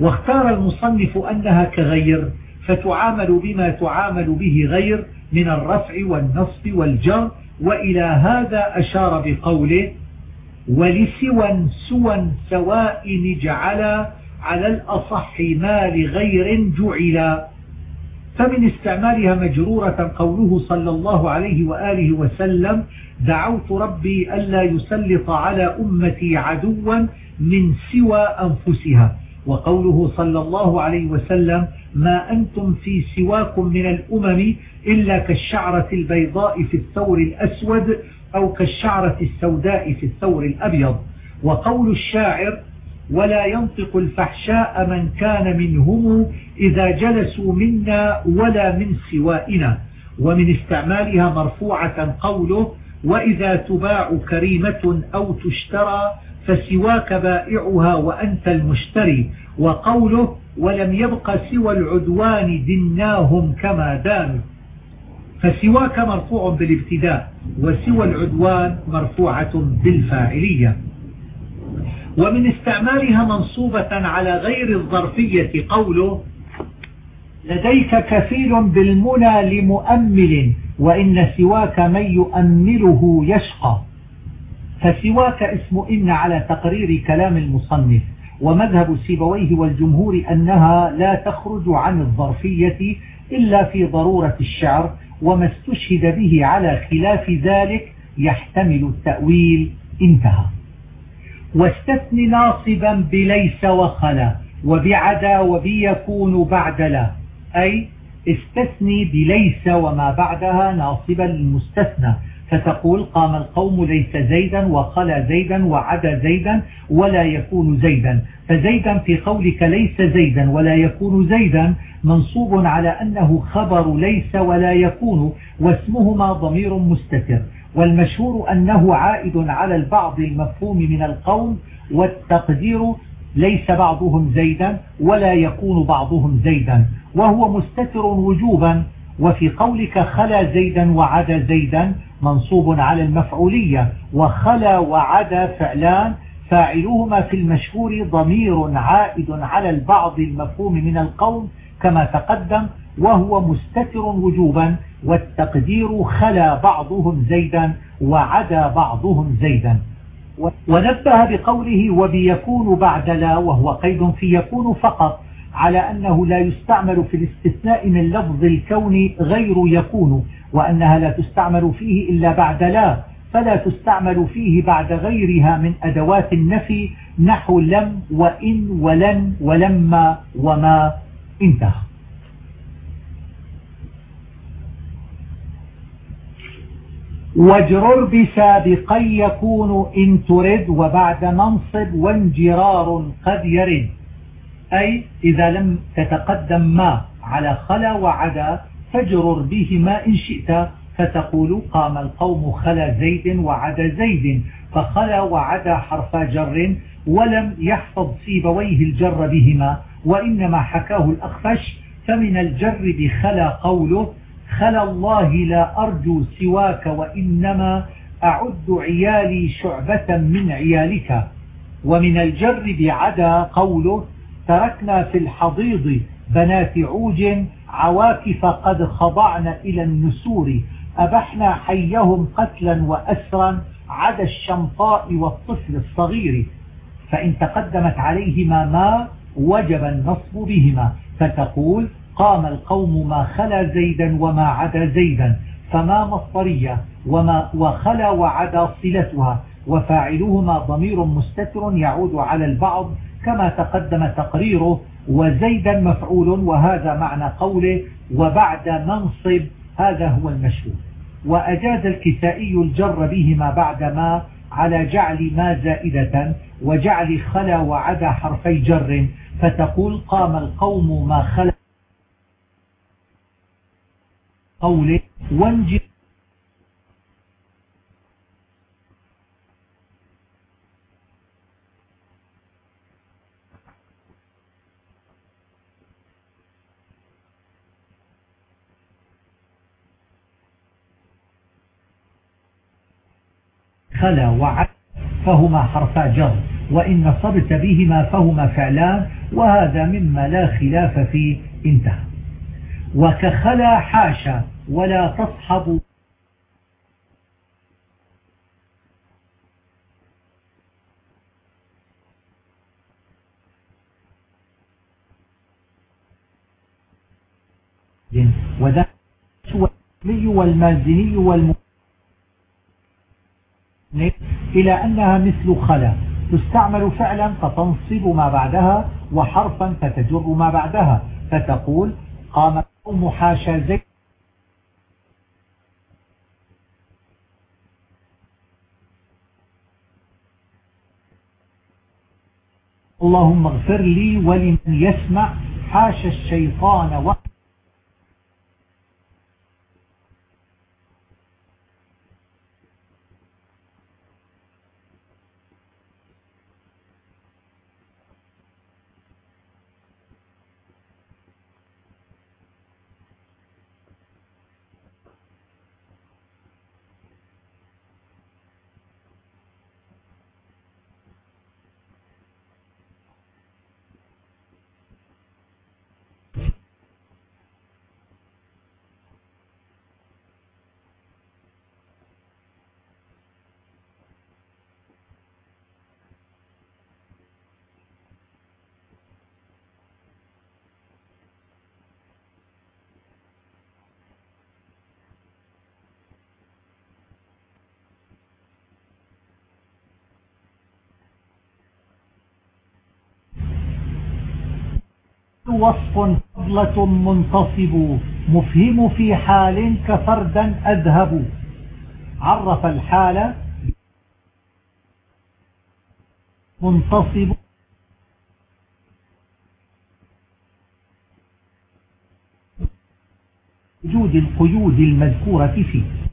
واختار المصنف أنها كغير فتعامل بما تعامل به غير من الرفع والنصب والجر وإلى هذا أشار بقوله ولسوى سوى سواء جعل على الأصح ما لغير جعل فمن استعمالها مجرورة قوله صلى الله عليه وآله وسلم دعوت ربي ألا يسلط على أمتي عدوا من سوى أنفسها. وقوله صلى الله عليه وسلم ما أنتم في سواكم من الأمم إلا كالشعرة البيضاء في الثور الأسود أو كالشعرة السوداء في الثور الأبيض. وقول الشاعر ولا ينطق الفحشاء من كان منهم إذا جلسوا منا ولا من سوائنا. ومن استعمالها مرفوعة قوله وإذا تباع كريمة أو تشترى فسواك بائعها وأنت المشتري. وقوله ولم يبق سوى العدوان دناهم كما دانوا فسواك مرفوع بالابتداء وسوى العدوان مرفوعة بالفاعلية. ومن استعمالها منصوبة على غير الظرفية قوله لديك كفيل بالمنى لمؤمل وإن سواك من يؤمله يشقى. فسواك اسم إن على تقرير كلام المصنف ومذهب سيبويه والجمهور أنها لا تخرج عن الظرفية إلا في ضرورة الشعر وما استشهد به على خلاف ذلك يحتمل التأويل. انتهى. واستثن ناصبا بليس وخلا وبعدا وبيكون بعد لا أي استثني بليس وما بعدها ناصبا للمستثنى. فتقول قام القوم ليس زيدا وخلا زيدا وعدا زيدا ولا يكون زيدا. فزيدا في قولك ليس زيدا ولا يكون زيدا منصوب على أنه خبر ليس ولا يكون واسمهما ضمير مستتر. والمشهور أنه عائد على البعض المفهوم من القوم والتقدير ليس بعضهم زيدا ولا يكون بعضهم زيدا وهو مستتر وجوبا وفي قولك خلا زيدا وعدا زيدا منصوب على المفعولية وخلا وعدا فعلان فاعلهما في المشهور ضمير عائد على البعض المفهوم من القوم كما تقدم وهو مستتر وجوبا والتقدير خلا بعضهم زيدا وعدا بعضهم زيدا. ونبه بقوله وبيكون بعد لا وهو قيد في يكون فقط على أنه لا يستعمل في الاستثناء من لفظ الكون غير يكون وأنها لا تستعمل فيه إلا بعد لا فلا تستعمل فيه بعد غيرها من أدوات النفي نحو لم وإن ولن ولما وما انتهى. واجرر بسابقا يكون إن ترد وبعد منصب وانجرار قد يرد. أي إذا لم تتقدم ما على خلا وعدا فاجرر بهما إن شئت. فتقول قام القوم خلا زيد وعدا زيد فخلا وعدا حرف جر ولم يحفظ سيبويه الجر بهما وإنما حكاه الأخفش فمن الجر بخلا قوله خلا الله لا أرجو سواك وإنما أعد عيالي شعبة من عيالك. ومن الجر بعدا قوله تركنا في الحضيض بنات عوج عواكف قد خضعن إلى النسور أبحنا حيهم قتلا وأسرا عدا الشمطاء والطفل الصغير. فإن تقدمت عليهما ما وجب النصب بهما. فتقول قام القوم ما خلا زيدا وما عدا زيدا فما مصطرية وما وخلا وعدا صلتها وفاعلهما ضمير مستتر يعود على البعض كما تقدم تقريره وزيدا مفعول وهذا معنى قوله وبعد منصب هذا هو المشهور. وأجاز الكسائي الجر بهما بعد ما على جعل ما زائدة وجعل خلا وعدا حرفي جر فتقول قام القوم ما خلا قوله وانجب خلا وعد فهما حرفا جر وإن نصبت بهما فهما فعلان وهذا مما لا خلاف فيه انتهى. وكخلا حاشا ولا تصحب. وذا والمازني والمازني إلى أنها مثل خلا. تستعمل فعلا فتنصب ما بعدها وحرفا فتجر ما بعدها. فتقول قام حاشا زيد اللهم اغفر لي ولمن يسمع حاشا الشيطان وقت وصف فضلة منتصب. مفهم في حال كفردا أذهب. عرف الحال. منتصب. وجود القيود المذكورة فيه.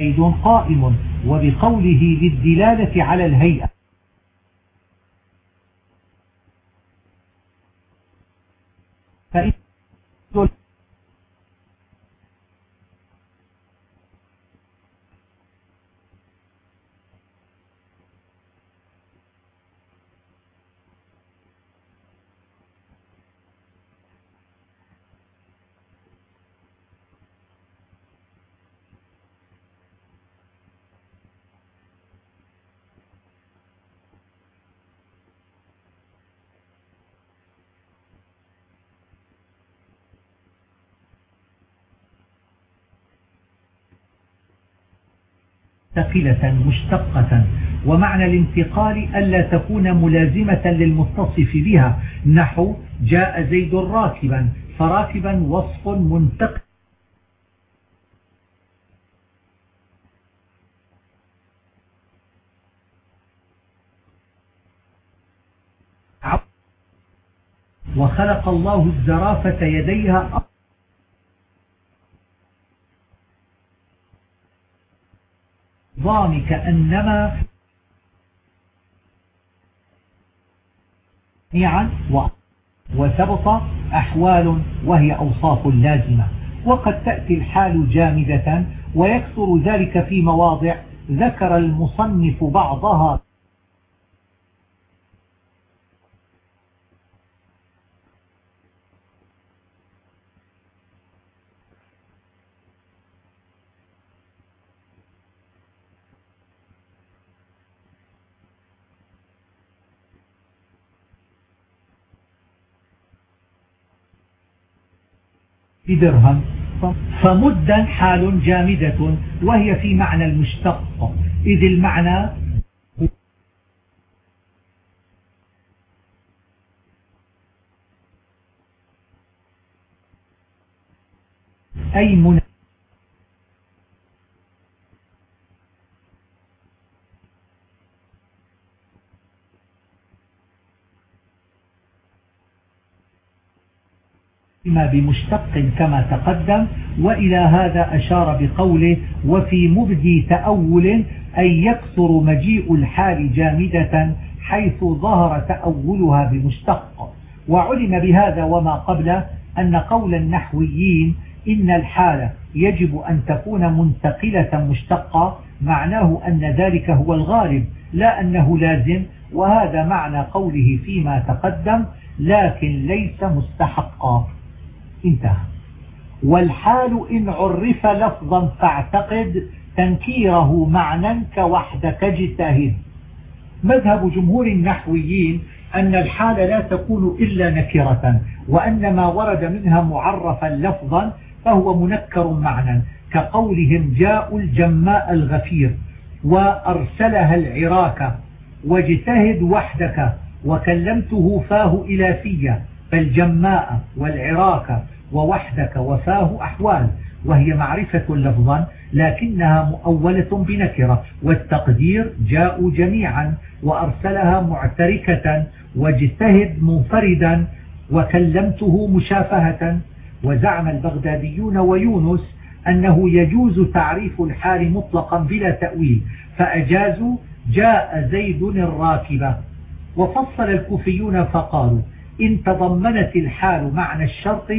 أيد قائم وبقوله للدلالة على الهيئة فإن مستقلة مشتقة. ومعنى الانتقال ألا تكون ملازمة للمتصف بها. نحو جاء زيد راكبا فراكبا وصف منتقل. وخلق الله الزرافة يديها النظام كأنما جميعا وثبط أحوال وهي أوصاف لازمة. وقد تأتي الحال جامدة ويكثر ذلك في مواضع ذكر المصنف بعضها بدرهم. فمدا حال جامدة وهي في معنى المشتق. إذ المعنى أي من إما بمشتق كما تقدم وإلى هذا أشار بقوله وفي مبدي تأول أن يكثر مجيء الحال جامدة حيث ظهر تأولها بمشتق. وعلم بهذا وما قبله أن قول النحويين إن الحالة يجب أن تكون منتقلة مشتقة معناه أن ذلك هو الغالب لا أنه لازم وهذا معنى قوله فيما تقدم لكن ليس مستحقا. انتهى. والحال إن عرف لفظا فاعتقد تنكيره معنى كوحدك اجتهد مذهب جمهور النحويين أن الحال لا تكون إلا نكرة وأن ما ورد منها معرفا لفظا فهو منكر معنى كقولهم جاء الجماء الغفير وأرسلها العراك واجتهد وحدك وكلمته فاه إلى فيا فالجماء والعراك ووحدك وفاه أحوال وهي معرفة لفظا لكنها مؤولة بنكرة والتقدير جاءوا جميعا وأرسلها معتركة واجتهد منفردا وكلمته مشافهة. وزعم البغداديون ويونس أنه يجوز تعريف الحال مطلقا بلا تأويل فأجازوا جاء زيد الراكبة. وفصل الكوفيون فقالوا إن تضمنت الحال معنى الشرط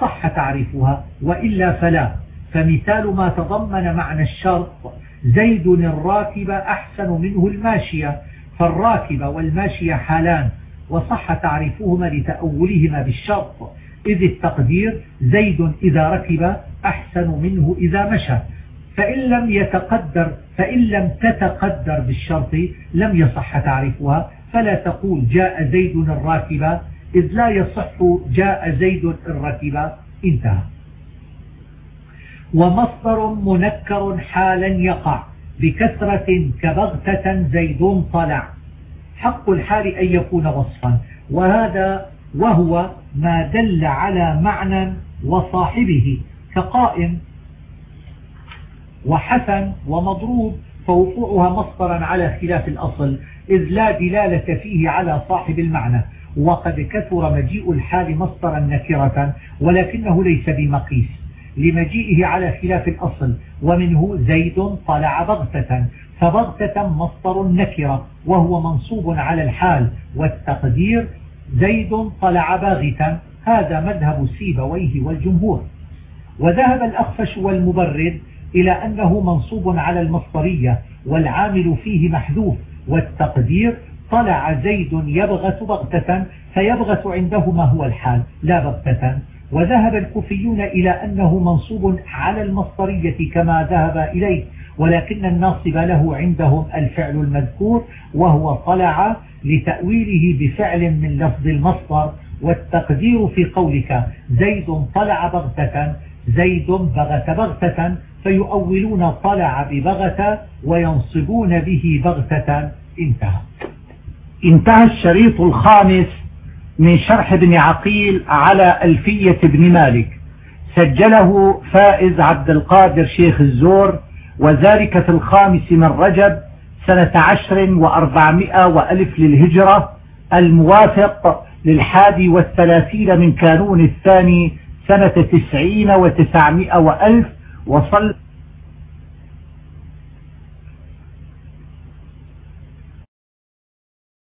صح تعريفها وإلا فلا. فمثال ما تضمن معنى الشرط زيد الراكب أحسن منه الماشية. فالراكب والماشية حالان وصح تعريفهما لتأولهما بالشرط. إذ التقدير زيد إذا ركب أحسن منه إذا مشى. فإن لم يتقدر فإن لم تتقدر بالشرط لم يصح تعريفها. فلا تقول جاء زيد الراكب إذ لا يصح جاء زيد الراكب انتهى. ومصدر منكر حالا يقع بكثرة كبغتة زيد طلع. حق الحال أن يكون وصفا وهذا وهو ما دل على معنى وصاحبه كقائم. وحسن ومضروب فوقوعها مصدرا على خلاف الأصل إذ لا دلالة فيه على صاحب المعنى. وقد كثر مجيء الحال مصدرا نكرة ولكنه ليس بمقيس. لمجيئه على خلاف الأصل ومنه زيد طلع بغتة فبغتة مصدر نكرة وهو منصوب على الحال والتقدير زيد طلع باغتا هذا مذهب سيبويه والجمهور. وذهب الأخفش والمبرد إلى أنه منصوب على المصدرية والعامل فيه محذوف والتقدير طلع زيد يبغت بغتة فيبغت عندهما هو الحال لا بغتة. وذهب الكوفيون إلى أنه منصوب على المصدرية كما ذهب إليه ولكن الناصب له عندهم الفعل المذكور وهو طلع لتأويله بفعل من لفظ المصدر. والتقدير في قولك زيد طلع بغتة زيد بغت بغتة فيؤولون طلع ببغتة وينصبون به بغتة. انتهى. انتهى الشريط الخامس من شرح ابن عقيل على ألفية ابن مالك. سجله فائز عبد القادر شيخ الزور وذلك في الخامس من رجب سنة عشر وأربعمائة وألف للهجرة الموافق للحادي والثلاثين من كانون الثاني سنة تسعين وتسعمائة وألف وصل